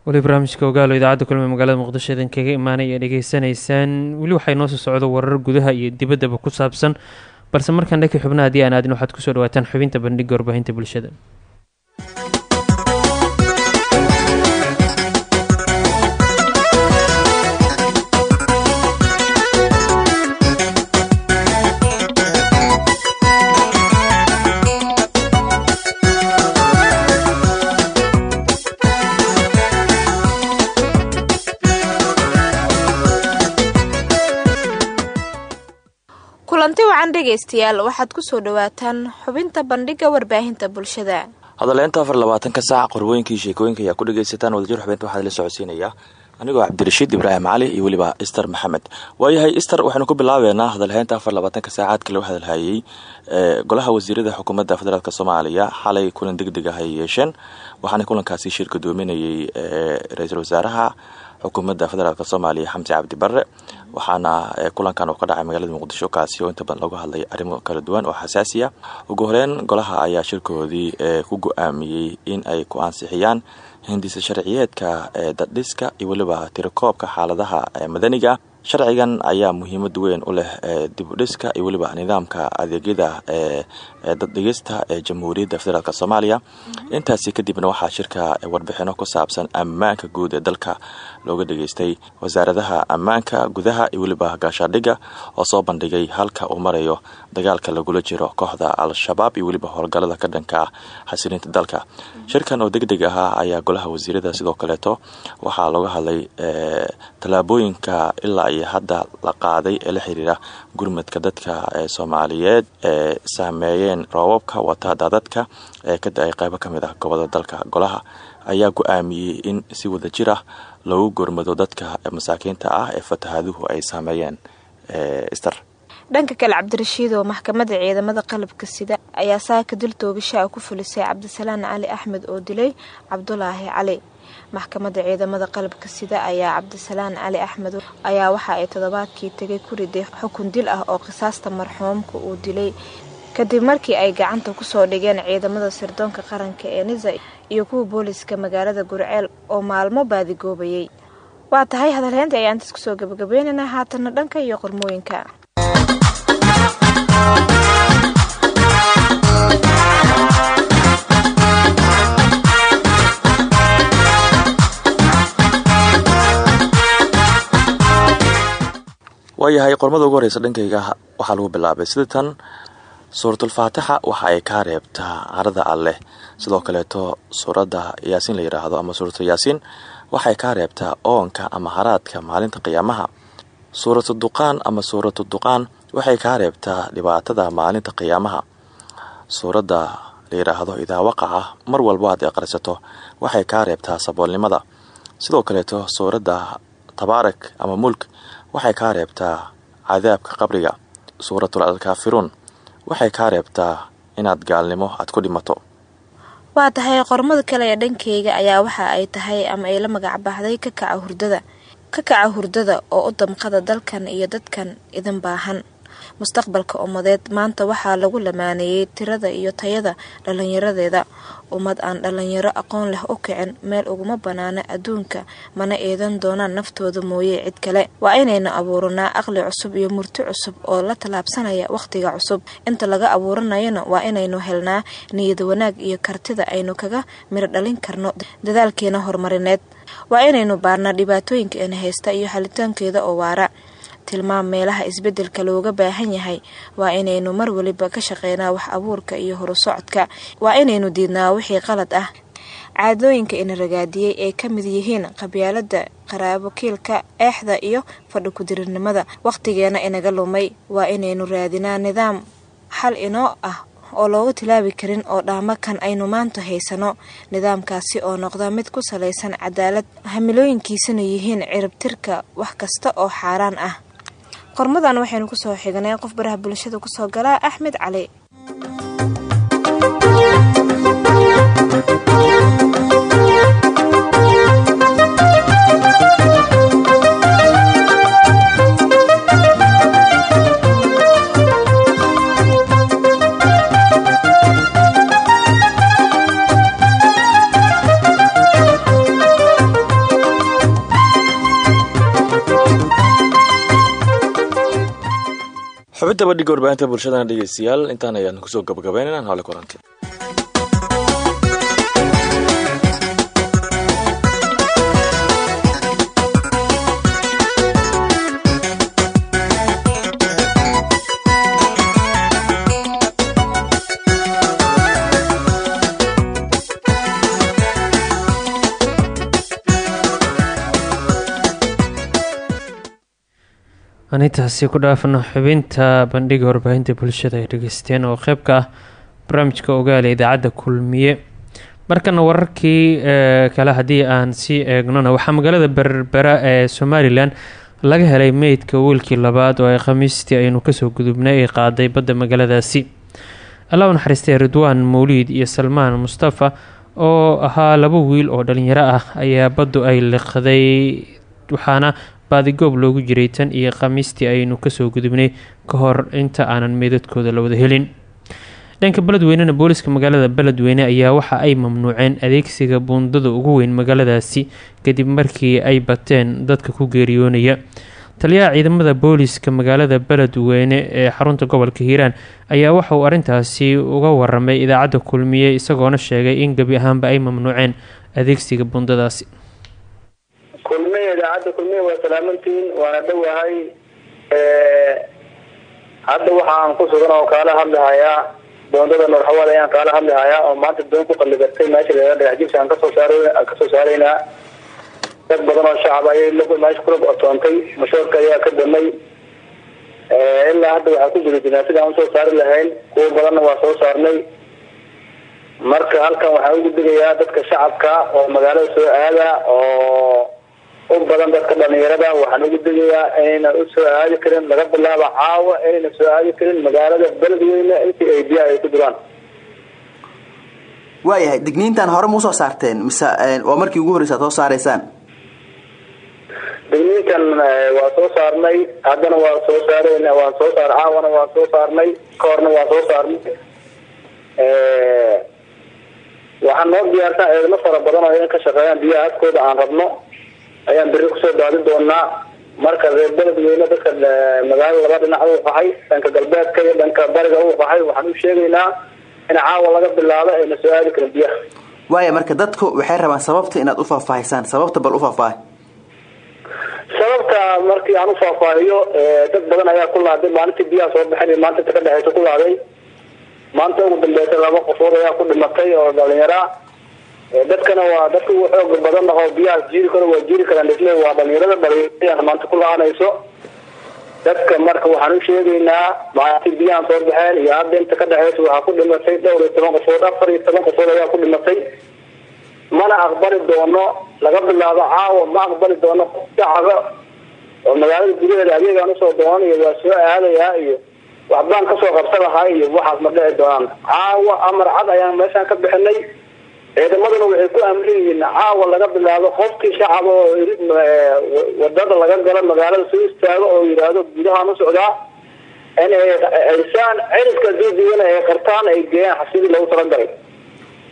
weli barnaamijka ogaalo idaacadda kulme magaalada muqdisho idan kaga imaanay ee dhegeysanaysaan weli waxay noo soo socdo warar gudaha iyo dibaddaba ku saabsan. Balse markaan dhankii xubnaha haddii aan aadin waxaad ku soo dhawaataan xubinta bandhigga warbaahinta bulshada wacan dhegaystayaal waxaad ku soo dhawaataan xubinta bandhigga warbaahinta bulshada. Hadaleynta afar labaatanka saac qorwooyinkii sheekooyinka ayaa ku dhagaysataan wadajir xubinta waxaad la socodsiinayaa anigoo cabdirashiid ibraahim cali iyo weliba ister maxamed. Waayahay ister waxaynu ku bilaabeynaa hadalheynta afar labaatanka saacaadka lagu hadalhayey golaha wasiirada xukuumadda federaalk soomaaliya xalay kulan deg deg ah yeesheen. Waxaana kulankaasi shir gadoominayay ra'iisul wasaaraha xukuumadda federaalk soomaaliya xamse cabdi barre waxaana kulankan uu ka dhacay magaalada muqdisho kaasi oo inta badan lagu hadlay arrimo kala duwan oo xasaasiya ugu horeyn golaha ayaa shirkoodii ku go'aamiyey in ay ku ansixiyaan hindisa sharciyeedka ee daddhiska iyo weliba tirakoobka xaaladaha madaniga. Sharcigan ayaa muhiimad weyn u leh dibudhiska iyo weliba nidaamka adeegyada ee daddhigista ee jamhuuriyadda federaalk soomaaliya. Intaasi kadibna waxaa shirka warbixino ku saabsan ammaanka guud ee dalka looga dhageystay wasaaradaha ammaanka gudaha iyo weliba gaashaadhiga oo soo bandhigay halka uu marayo dagaalka lagula jiro kooxda al-shabaab iyo weliba howlgallada ka dhanka xasilinta dalka. Shirkan oo deg deg ahaa ayaa golaha wasiirada sidoo kaleeto. Waxaa looga hadlay tallaabooyinka ilaa iyo hadda la qaaday ee la xiriira gurmadka dadka soomaaliyeed ee saameeyeen roobabka wata daadadka ee ka da'ay qeybo ka mid ah gobollada dalka. Golaha ayaa go'aamiyey in si wada jir ah loogu gurmado dadka masaakiinta ah ee fatahaaduhu ay saameeyeen ster dhanka kale cabdirashiid oo maxkamadda ciidamada qalabka sida ayaa saaka dil toogashaa ku fulisay cabdisalaan cali axmed oo dilay cabdulaahi cali maxkamadda ciidamada qalabka sida ayaa cabdisalaan cali axmed ayaa waxa ay toddobaadkii tegay ku riday xukun dil ah oo qisaasta marxuumka uu dilay kadib markii ay gacanta ku soo dhigeen ciidamada sirdoonka qaranka ee nisa iyo kuwa booliska magaalada gurceel oo maalmo baadigoobayay waa tahay hadalheynta ayaan intaas ku soo gabagabeynanaa haatana dhanka iyo qormooyinka. Waayahay qormada ugu horeysa dhankayga waxaa lagu bilaabay sida tan suuratulfaatixa waxa ay kaa reebtaa carada alleh sidoo kaleeto suuradda yaasiin la yidhaahdo ama suuratu yaasiin waxay kaa reebtaa oonka ama haraadka maalinta qiyaamaha. Suuratu duqaan ama suuratu duqaan waxay kaa reebtaa dhibaatada maalinta qiyaamaha. Suuradda la yidhaahdo idaa waqaca mar walba aad aqrisato waxay kaa reebtaa saboolnimada. Sidoo kaleeto suuradda tabaarak ama mulk waxay kaa reebtaa cadaabka qabriga. Suuratul alkaafiruun waxay kaa reebtaa inaad gaalnimo aad ku dhimato. Waa tahay qormada kale ee dhankeyga ayaa waxa ay tahay ama ay la magac baxday kakaca hurdada. Kakaca hurdada oo u damqada dalkan iyo dadkan idin baahan mustaqbalka ummadeed maanta waxaa lagu lamaaneeyey tirada iyo tayada dhallinyaradeeda. Ummad aan dhallinyaro aqoon leh u kicin meel uguma banaana adduunka mana eedan doonaan naftooda mooye cid kale. Waa inaynu abuuranaa aqli cusub iyo murti cusub oo la tallaabsanaya wakhtiga cusub. Inta laga abuuranayona waa inaynu helnaa niyad wanaag iyo kartida aynu kaga miro dhalin karno dadaalkeena horumarineed waa inaynu baarnaa dhibaatooyinka ina haysta iyo xalitaankeeda oo waara tilmaam meelaha isbeddelka looga baahan yahay. Waa inaynu mar waliba ka shaqeynaa wax abuurka iyo horusocodka. Waa inaynu diidnaa wixii qalad ah. Caadooyinka ina ragaadiyey ay ka mid yihiin qabyaalada qaraabo kiilka eexda iyo fadhi ku-dirirnimada wakhtigeena inaga lumay. Waa inaynu raadinaa nidaam xal inoo ah oo looga tilaabi karin oo dhaamo kan aynu maanta haysano. Nidaamkaasi oo noqda mid ku salaysan cadaalad hamilooyinkiisana yihiin ciribtirka wax kasta oo xaaraan ah qormadan waxaynu ku soo xignay qof baraha bulshada ku soo galaa axmed cali bandhiga warbaahinta bulshadana dhegeystayaal intaan ayaan ku soo gabagabeynana hale kulanti anintaasi ku dhaafana xubinta bandhiga warbaahinta bulshada ay dhegeysteen oo qeyb ka ah barnaamijka ogaale idaacadda kulmiye. Markana wararkii kale haddii aan sii eegnona waxaa magaalada berbera ee somalilan laga helay meydka wiilkii labaad oo ay khamiistii aynu ka soo gudubnay ay qaaday badda magaaladaasi. Allah u naxariistay ridwaan mawliid iyo salmaan mustafa oo ahaa laba wiil oo dhalinyaro ah ayaa baddu ay liqday waxaana baadigoob loogu jiray tan iyo khamiistii aynu ka soo gudubnay ka hor inta aanan meydadkooda la wada helin. Dhanka beledweynena booliska magaalada beledweyne ayaa waxa ay mamnuuceen adeegsiga buundada ugu weyn magaaladaasi kadib markii ay bateen dadka ku geeriyoonaya. Taliyaha ciidamada booliska magaalada beledweyne ee xarunta gobolka hiiraan ayaa waxa uu arrintaasi uga waramay idaacadda kulmiye isagoona sheegay in gebi ahaanba ay mamnuuceen adeegsiga buundadaasi idaacadda kulmiye waa salaamantiin waana dhowahay hadda waxaan ku sugan oo kaala hadlihayaa boondada norxawaad ayaan kaala hadlihayaa oo maanta doon ku qalligatay meesha leela dhagax jibsi aan ka soo saar ka soo saaraynaa dad badan oo shacab ayay meesha kula otoontay mashoorka ayaa ka damay. Ilaa hadda waxaa ku jira jinaasada aan u soo saari lahayn kuwo badanna waa soo saarnay. Marka halkan waxaan ugu digayaa dadka shacabka oo magaalada soo aada oo u badan dadka dhalinyarada waxaan ugu degayaa inayna u soo aadi karin laga bilaabo caawa inayna soo aadi karin magaalada beledweyne intii ay biyaha ay ku duraan waayahay digniintan hore ma u soo saarteen? Mise waa markii ugu horreysa ad soo saaraysaan? Digniinkan waa soo saarnay haddana waa soo saarayna waan soo saar caawana waa soo saarnay ka horna waa soo saarnay. Waxaan noo diyaarsan eedno fara badan oo in ka shaqeeyaan biyaha afkooda aan rabno ayaan beri ku soo daadin doonaa marka reer beledweyne dadka magaalada laba dhinac uu qaxay dhanka galbeedka iyo dhanka bariga uu qaxay waxaan u sheegaynaa in caawa laga bilaabo ayna soo aadi karin biyaha waaya marka dadku waxay rabaan sababta inaad u faahfaahisaan sababta bal u faahfaahi sababta markii aan u faahfaahiyo dad badan ayaa ku laaday maalintii biyaha soo baxeen iyo maalinta ka dhexeysa ku laaday maanta ugu dambeysa laba qofood ayaa ku dhimatay oo dhalinyara dadkana waa dadka ugu xooga badan oo biyahaas jiiri karo waa jiiri karaan. Dhisme waa dhalinyarada dhalinyarada maanta ku la'aanayso dadka marka waxaan u sheegaynaa maalintii biyahan soo baxeen iyo hadda inta ka dhexeysa waxaa ku dhimatay dhowr iyo toban qofood afar iyo toban qofood ayaa ku dhimatay mana aqbali doono laga bilaabo caawa ma aqbali doono shacaba oo magaalada gudaheeda adeegaan u soo doonanayo waa soo aadayaa iyo waxbaan ka soo qabsan lahaa iyo waxaas ma dhici doonaan. Caawa amar cad ayaan meeshaan ka bixinay ciidamaduna waxay ku amri yihiin caawa laga bilaabo qofkii shacaba oo waddada laga galo magaalada soo istaago oo yidhaahdo gudahaan u socdaa in ay aysaan ciribka duuduwana ay qartaan ay geeyaan xasidii loogu talagalay.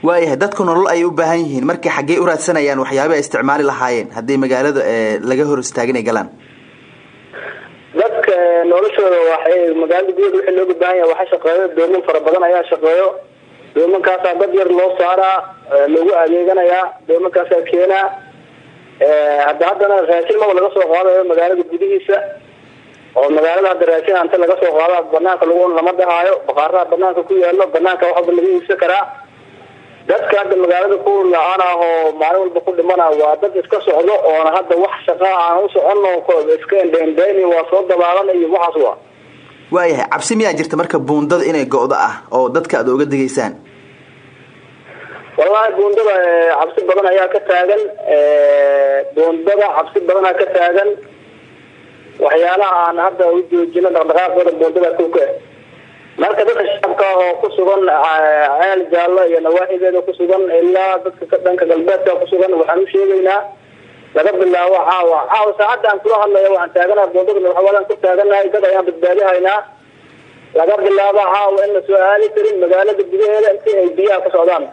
Waayahay dadku nolol ayay u baahan yihiin. Markii xaggey u raadsanayaan waxyaaba ay isticmaali lahaayeen haddii magaalada laga hor istaagin ay galaan. Dadka noloshooda waxay magaalada gudaheeda wixii looga baahan yahay waxa shaqeeyo dooman fara badan ayaa shaqeeyo. Doomankaasaa dad yar loo saaraa lagu adeeganayaa doomankaasaa keenaa hadda haddana raashin maba laga soo qaadayo magaalada gudihiisa oo magaalada hadda raashin anta laga soo qaada banaanka lagu lama dhahaayo baqaaraha banaanka ku yaalo banaanka waxba laga iibsan karaa. Dadka hadda magaalada ku la'aan ah oo maalin walba ku dhimana waa dad iska socdo oona hadda wax shaqa aan u socono iska indhaindhayni waa soo dabaalan iyo waxaas waa. Waayahay cabsi miyaa jirta marka buundada inay go-do ah oo dadka aad oga digaysaan wallahi buundada cabsi badan ayaa ka taagan. Buundada cabsi badanaa ka taagan. Waxyaalaha aan hadda u joojino dhaqdhaqaaqooda buundada kuka marka dadka shacabka oo ku sugan ceel jaallo iyo nawaaxigeeda ku sugan ilaa dadka dhanka galbeedka ku sugan waxaan u sheegaynaa laga bilaabo caawa. Caawa saacadda aan kula hadlayo waxaan taaganaha buundada madaxwaadaan ku taaganahay dad ayaan badbaadihaynaa. Laga bilaabo caawa in la soo aadi karin magaalada gudaheeda intii ay biyaha ka socdaan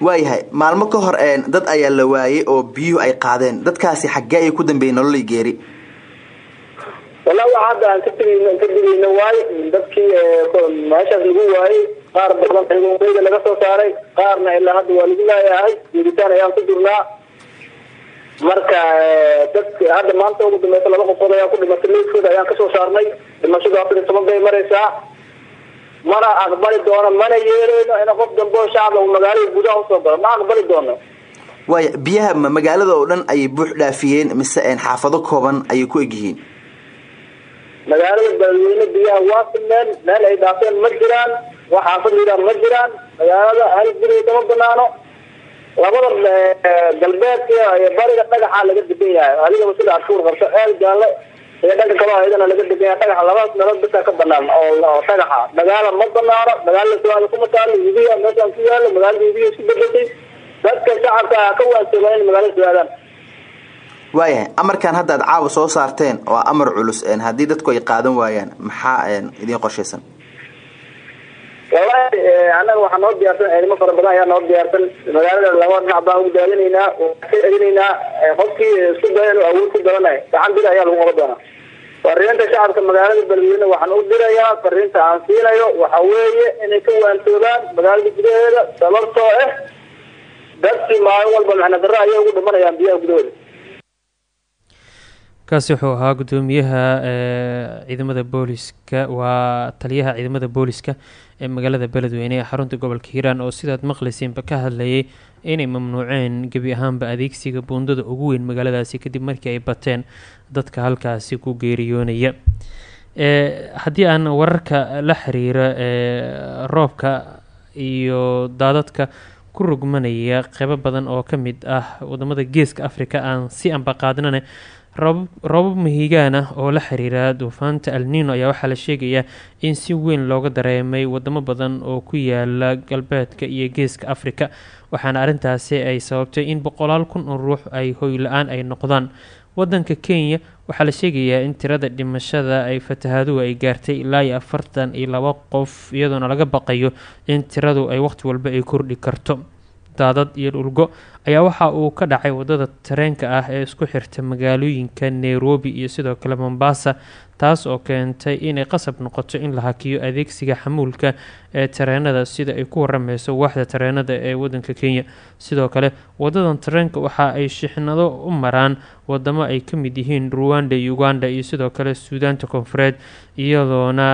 waayahay maalmo ka hor dad ayaa la waayey oo biyuhu ay qaadeen. Dadkaasi xaggee ayay ku dambeeyeen nololay geeri. Wallahi waxa hadda aan ka tegayno ka digayno waaye dadkii meeshaas lagu waayey qaar badan xigumeyda laga soo saaray qaarna ilaa hadda waa lagu laayahay geeritaan ayaan ku jirnaa. Marka dadka hadda maanta ugu dambeysa laba qofood ayaa ku dhimatay leydkooda ayaan ka soo saarnay dhimashadu afar iyo toban bay maraysaa mana aqbali doono mana yeeleyno in qof dambe oo shacab uu magaalada gudaha u soo galo. Ma aqbali doono. Waaya biyaha ma magaalada oo dhan ayay buux dhaafiyeen mise xaafado kooban ayay ku egyihiin? Magaalada beledweyne biyaha waa filmeen meel ay dhaafeen ma jiraan wax xaafad yidhaan ma jiraan magaalada hal guri kama banaano. Labada galbeedka iyo bariga dhagaxaa laga degan yahay. Adigaba sida adkuur qabto ceel jaalle iyo dhanka kale ayadana laga degan yahay dhagax labadaas meelood bisaa ka banaan oo dhagaxa. Dagaala ma banaano magaalada suaada kuma taalo yubiya meeshaan ku yaalo magaalada yubiya isku bedeshay dadka shacabka ka waansooga in magaalada suaadaan waayahay amarkan hadda aad caawa soo saarteen oo amar culus haddii dadku ay qaadan waayaan maxaa idiin qorshaysan wallahi annaga waxaa noo diyaarsan ciidamo fara badan ayaa noo diyaarsan. Magaalada laba dhinac baan ugu daadinaynaa ka celinaynaa qofkii isku daya inuu awood ku daranay gacan bir ayaa lagu doonaa fariinta shacabka magaalada beledweyne waxaan u dirayaa fariinta aan siinayo waxa weeye inay ka waantoobaan magaalada gudaheeda sababtoo ah dadkii maalin walba macna darro ayay ugu dhimanayaan biyaha gudahooda kaasi wuxuu ahaa gudoomiyaha ciidamada booliska waa taliyaha ciidamada booliska ee magaalada beledweyne ee xarunta gobolka hiiraan oo sidaad maqlaysiinba ka hadlayay inay mamnuuceen gebi ahaanba adeegsiga buundada ugu weyn magaaladaasi kadib markii ay bateen dadka halkaasi ku geeriyoonaya. Haddii aan wararka la xiriira roobka iyo daadadka ku rugmanaya qeybo badan oo ka mid ah waddamada geeska afrika aan si ambaqaadnane roobab mahigaan ah oo la xiriira duufaanta alnino ayaa waxaa la sheegayaa in si weyn looga dareemay wadamo badan oo ku yaalla galbeedka iyo geeska afrika waxaana arrintaasi ay sababtay in boqolaal kun oo ruux ay hoy la'aan ay noqdaan. Wadanka kenya waxaa la sheegayaa in tirada dhimashada ay fatahaaduhu ay gaartay ilaa iyo afartan iyo laba qof iyadoona laga baqayo in tiradu ay waqti walba ay kordhi karto daadad iyo dhulgo ayaa waxa uu ka dhacay waddada tareenka ah ee isku xirta magaalooyinka nairobi iyo sidoo kale mombasa taas oo keentay inay qasab noqoto in la hakiyo adeegsiga xamuulka ee tareenada sida ay ku warameyso waaxda tareenada ee wadanka kenya. Sidoo kale wadadan tareenka waxa ay shixnado u maraan wadamo ay ka mid yihiin ruwanda uganda iyo sidoo kale suudaanta koonfureed iyadoona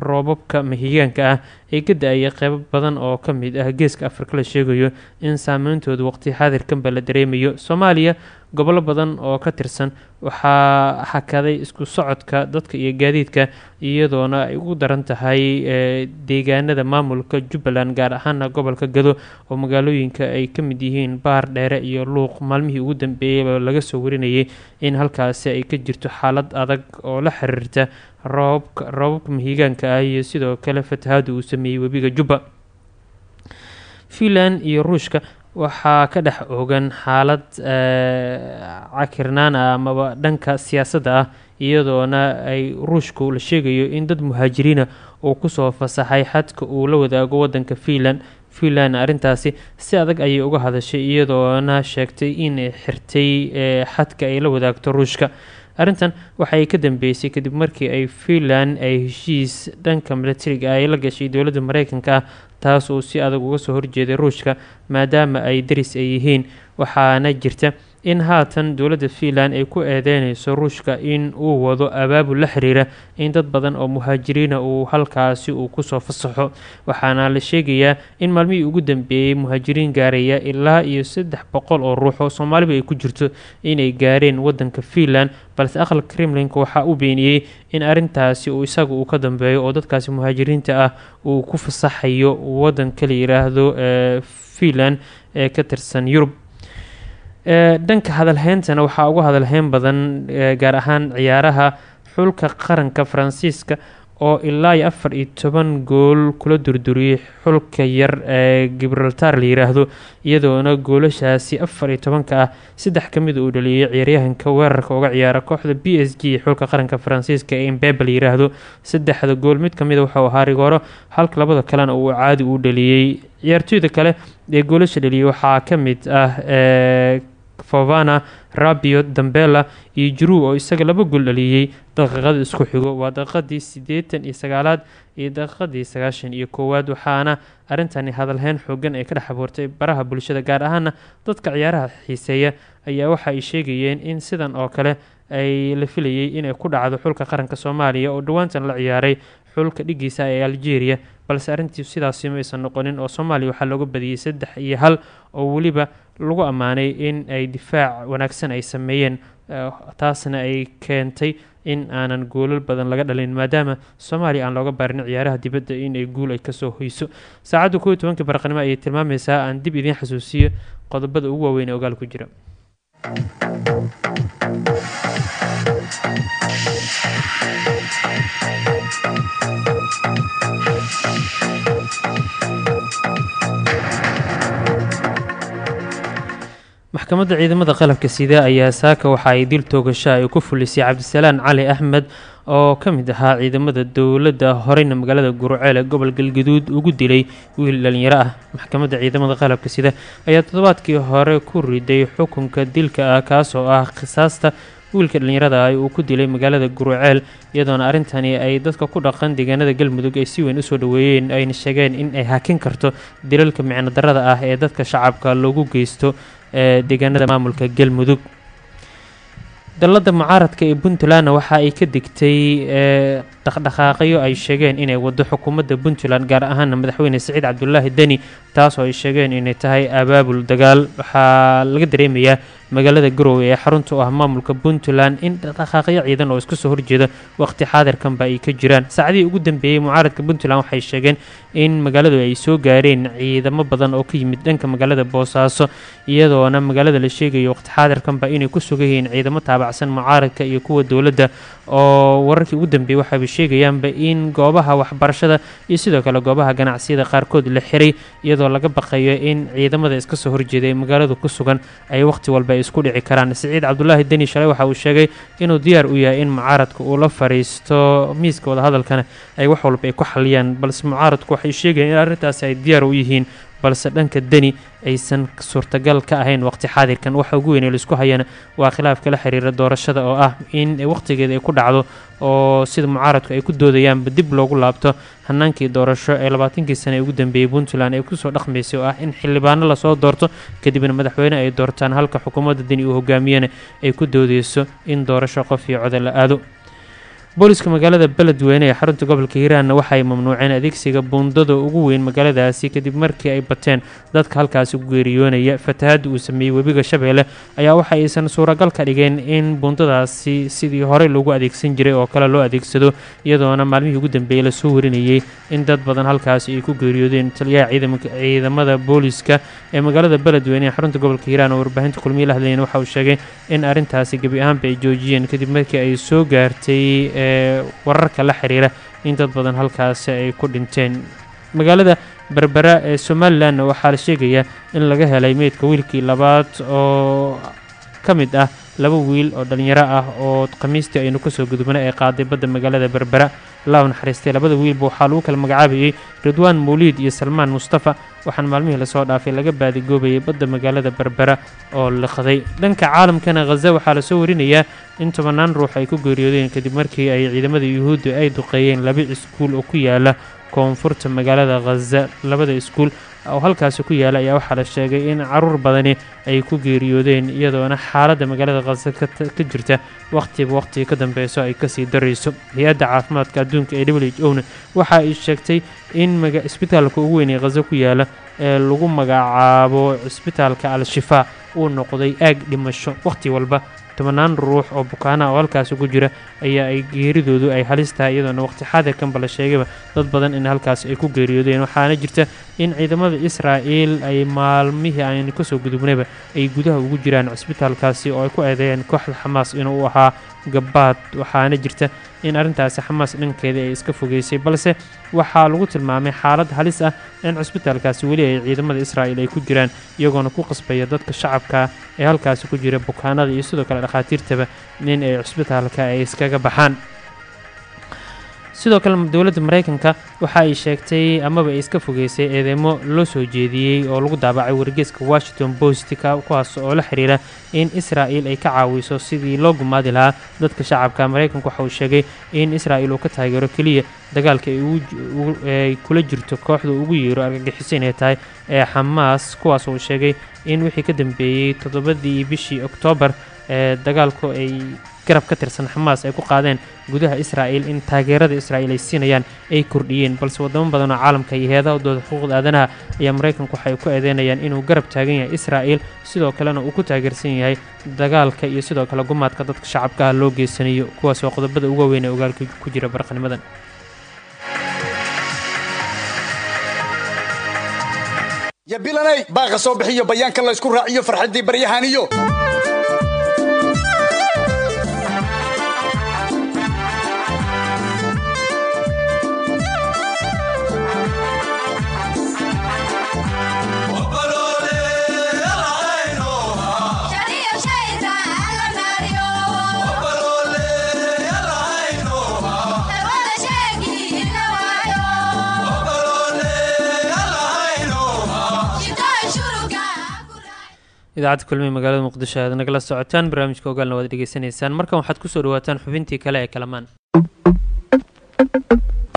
roobabka mahigaanka ah ee ka da'aya qeybo badan oo ka mid ah geeska afrika la sheegayo in saameyntooda waqti xaadirkanba la dareemayo. Soomaaliya gobollo badan oo ka tirsan. Waxaa hakaday isku socodka dadka iyo gaadiidka iyadoona ay ugu daran tahay deegaanada maamulka jubbaland gaar ahaana gobolka gado oo magaalooyinka ay ka mid yihiin baar dheere iyo luuq. Maalmihii ugu dambeeyay laga soo warinayay in halkaasi ay ka jirto xaalad adag oo la xiriirta roobabka roobabka mahigaanka ah iyo sidoo kale fatahaada uu sameeyey webiga jubba. Finland iyo ruushka waxaa ka dhex ogan xaalad cakirnaan ah amaba dhanka siyaasadda ah iyadoona ay ruushku la sheegayo in dad muhaajiriina uu ku soo fasaxay xadka uu la wadaago wadanka finland. Finland arrintaasi si adag ayay uga hadashay iyadoona sheegtay inay xirtay xadka ay la wadaagto ruushka. Arrintan waxaay ka dambeysay kadib markii ay finland ay heshiis dhanka milatariga ay la gashay dowladda mareykanka ah taas uu si adag uga soo horjeeday ruushka maadaama ay daris ay yihiin waxaana jirta in haatan dowladda finland ay ku eedeyneyso ruushka in uu wado abaabul la xiriira in dad badan oo muhaajiriina uu halkaasi uu ku soo fasaxo. Waxaana la sheegayaa in maalmihii ugu dambeeyey muhaajiriin gaaraya ilaa iyo saddex boqol oo ruux oo soomaaliba ay ku jirto inay gaareen wadanka finland balse aqalka kremlinka waxaa uu beeniyey in arrintaasi uu isaga uu ka dambeeyo oo dadkaasi muhaajiriinta ah uu ku fasaxayo wadanka la yiraahdo finland ee ka tirsan yurub dhanka hadalheyntana waxaa ugu hadalheyn badan gaar ahaan ciyaaraha xulka qaranka faransiiska oo ilaa iyo afar iyo toban gool kula durduriyey xulka yar ee gibraltar la iyadoona goolashaasi afar iyo tobanka ah saddex ka mid uu dhaliyey ciyaaryahanka weerarka uga ciyaara kooxda b s xulka qaranka faransiiska ee imbebe la saddexda gool mid ka mid wuxuu ahaa rigooro halka labada kalena uu caadi u dhaliyey ciyaartooyda kale ee goolasha dhaliyey waxaa ka mid ah fovana rabio dambela iyo juruu oo isaga laba gool dhaliyey daqiiqada isku xigo waa daqiiqadii siddeetan iyo sagaalaad iyo daqiiqadii sagaashan iyo koowaad waxaana arrintani hadalheyn xoogan ay ka dhex abuurtay baraha bulshada gaar ahaana dadka ciyaaraha xiiseeya. Ayaa waxa ay sheegayeen in sidan oo kale ay la filayay inay ku dhacdo xulka qaranka soomaaliya oo dhowaantan la ciyaaray. Xulka dhigiisa ee algeria balse arrintii sidaasi maysan noqonin oo soomaaliya waxaa looga badiyey saddex iyo hal oo weliba lagu ammaanay in ay difaac wanaagsan ay sameeyeen taasna ay keentay in aanan goolal badan laga dhalin maadaama soomaaliya aan looga baarin ciyaaraha dibadda in ay guul ay ka soo hoyso. Saacadda kow iyo tobankii baraqnimo ayay tilmaamaysaa aan dib idiin xasuusiyo qodobada ugu waaweyn ee ogaal ku jira maxkamadda ciidamada qalabka sida ayaa saaka waxa ay dil toogasho ay ku fulisay cabdisalaan cali axmed oo ka mid ahaa ciidamada dowladda horeyna magaalada guruceel ee gobol galgaduud ugu dilay wiil dhalinyaro ah. Maxkamadda ciidamada qalabka sida ayaa toddobaadkii hore ku riday xukunka dilka ah kaasoo ah khisaasta wiilka dhalinyarada ah uu ku dilay magaalada guruceel iyadoona arrintani ay dadka ku dhaqan deegaanada galmudug ay si weyn u soo dhaweeyeen ayna sheegeen in ay hakin karto dilalka micno darada ah ee dadka shacabka loogu geysto ee deegaanada maamulka galmudug. Dalada mucaaradka ee puntlandna waxa ay ka digtay dhaqdhaqaaqyo ay sheegeen inay wado xukuumadda puntland gaar ahaana madaxweyne siciid cabdulaahi deni taasoo ay sheegeen inay tahay abaabul dagaal. Waxaa laga dareemayaa magaalada garowe ee xarunta u ah maamulka puntland in dhaqdhaqaaqyo ciidan oo iska soo horjeeda waqti xaadirkanba ay ka jiraan. Saacadihii ugu dambeeyey mucaaradka puntland waxay sheegeen in magaaladu ay soo gaareen ciidamo badan oo ka yimid dhanka magaalada boosaaso iyadoona magaalada la sheegayo waqti xaadirkanba inay ku sugan ciidamo taabacsan mucaaradka iyo kuwa dowladda. Oo wararkii ugu dambeeyey waxaaba sheegayaanba in goobaha waxbarashada iyo sidoo kale goobaha ganacsiyada qaarkood la xiray iyadoo laga baqayo in ciidamada iska soo horjeeda ee magaaladu ku sugan ay waqti walba isku dhici karaan. Siciid cabdulaahi deni shalay waxa uu sheegay inuu diyaar u yahay in mucaaradka uu la fariisto miiska wadahadalkana ay wax walba ay ku xaliyaan balse mucaaradku waxay sheegayeen in arrintaasi ay diyaar u yihiin balse dhanka deni aysan suurtagal ka ahayn waqti xaadirkan. Waxa ugu weyn ee la isku hayana waa khilaafka la xiriira doorashada oo ah in waqtigeeda ay ku dhacdo oo sida mucaaradku ay ku doodayaanba dib loogu laabto hanaankii doorasho ee labaatankii sane ee ugu dambeeyey puntland ay ku soo dhaqmaysay oo ah in xildhibaano la soo doorto kadibna madaxweyne ay doortaan halka xukuumadda deni uu hogaamiyana ay ku doodeyso in doorasho qof iyo coda la aado booliska magaalada beledweyne ee xarunta gobolka hiiraanna waxaay mamnuuceen adeegsiga buundada ugu weyn magaaladaasi kadib markii ay bateen dadka halkaasi ku geeriyoonaya. Fatahadda uu sameeyey webiga shabeelle ayaa waxa aysan suuragal ka dhigeen in buundadaasi sidii horey loogu adeegsan jiray oo kale loo adeegsado iyadoona maalmihii ugu dambeeyey la soo warinayey in dad badan halkaasi ay ku geeriyoodeen taliyaha ciidamada booliska ee magaalada beledweyne ee xarunta gobolka hiiraan oo warbaahinta kulmiye la hadlayeen waxa uu sheegay in arrintaasi gebi ahaanba ay joojiyeen kadib markii ay soo gaartay wararka la xiriira in dad badan halkaasi ay ku dhinteen. Magaalada berbera ee somalilanna waxaa la sheegayaa in laga helay meydka wiilkii labaad oo ka mid ah laba wiil oo dhallinyaro ah oo khamiistii aynu ka soo gudubna ee qaaday badda magaalada berbera. U naxariistay labada wiilba waxaa lagu kala magacaabayey ridwaan mawliid iyo salmaan mustafa waxaana maalmihii la soo dhaafay laga baadigoobayay badda magaalada berbera oo liqday dhanka caalamkana khaza waxaa la soo warinayaa in tobanaan ruux ay ku geeriyoodeen kadib markii ay ciidamada yuhuudda ay duqeeyeen laba iskuul oo ku yaalla koonfurta magaalada khaza labada iskuul oo halkaasi ku yaalla ayaa waxaa la sheegay in carruur badani ay ku geeriyoodeen iyadoona xaaladda magaalada khaza ka jirta wakhtiba wakhtiga ka dambeyso ay ka sii darayso. Hay'adda caafimaadka adduunka ee w h o na waxa ay sheegtay in isbitaalka ugu weyn ee khaza ku yaalla ee lagu magacaabo cisbitaalka al-shifaa uu noqday aag dhimasho wakhti walba tobanaan ruux oo bukaanaha oo halkaasi ku jira ayaa ay geeridoodu ay halis tahay iyadoona waqti xaadirkanba la sheegayba dad badan in halkaasi ay ku geeriyoodeen. Waxaana jirta in ciidamada israa'iil ay maalmihii aynu ka soo gudubnayba ay gudaha ugu jiraan cisbitaalkaasi oo ay ku eedeeyeen kooxda xamaas inuu ahaa gabaad waxaana jirta in arrintaasi xamaas dhankeeda ay iska fogeysay balse waxaa lagu tilmaamay xaalad halis ah in cisbitaalkaasi weli ay ciidamada israa'iil ay ku jiraan iyagoona ku qasbaya dadka shacabka ee halkaasi ku jira bukaanada iyo sidoo kale dhakhaatiirtaba in ay cisbitaalka ay iskaga baxaan sidoo kale dowladda maraykanka waxa ay sheegtay amaba ay iska fogeysay eedeymo loo soo jeediyey oo lagu daabacay wargeyska washington post kuwaas oo la xiriira in israa'il ay ka caawiso sidii loo gumaadi lahaa dadka shacabka. Maraykanku waxa uu sheegay in israa'il uu ka taageero keliya dagaalka ay kula jirto kooxda ugu yeero argagixiso inay tahay ee xamaas kuwaas uu sheegay in wixii ka dambeeyey toddobadii bishii oktoobar ee dagaalku ay garab ka tirsan xamaas ay ku qaadeen gudaha israa'il in taageerada israa'iil ay siinayaan ay kordhiyeen balse wadamo badan oo caalamka iyo heedahadooda xuquuqda aadanaha ayaa maraykanku waxay ku eedeynayaan inuu garab taagan yahay israa'il sidoo kalena uu ku taageersan yahay dagaalka iyo sidoo kale gumaadka dadka shacabka ah loo geysanayo kuwaas oo qodobada ugu weyn ee ogaalka ku jira barqanimadan. Yabilanay baaqa soo bixiyo bayaanka laysku raaciyo farxaddii baryahaniyo idaacadda kulmiye magaalada muqdisho aad nagala socotaan barnaamijka ogaalna waad dhegeysanaysaan markan waxaad ku soo dhawaataan xubintii kale ee kalamaan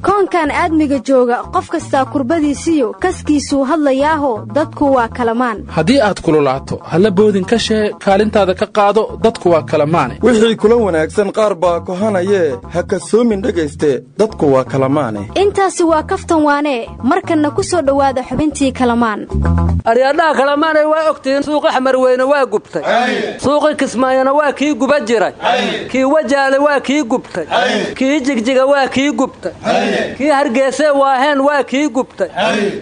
koonkan aadmiga jooga qof kastaa kurbadiisiyo kaskiisuu hadlayaaho dadku waa kalamaan. Haddii aad kululaato halla boodin ka shee kaalintaada ka qaado dadku waa kalamaane. Wixii kula wanaagsan qaar baa kohanayee ha kasoomin dhegayste dadku waa kalamaane. Intaasi waa kaftan waanee markanna ku soo dhowaada xubintii kalamaan. Aryaadhaha kalamaanay waa ogtihiin suuqi xamarweyne waa gubtay. Suuqi kismaayona waa kii guba jiray. Kii wajaale waa kii gubtay. Kii jigjiga waa kii gubtay kii hargeysee waaheen waa kii gubtay.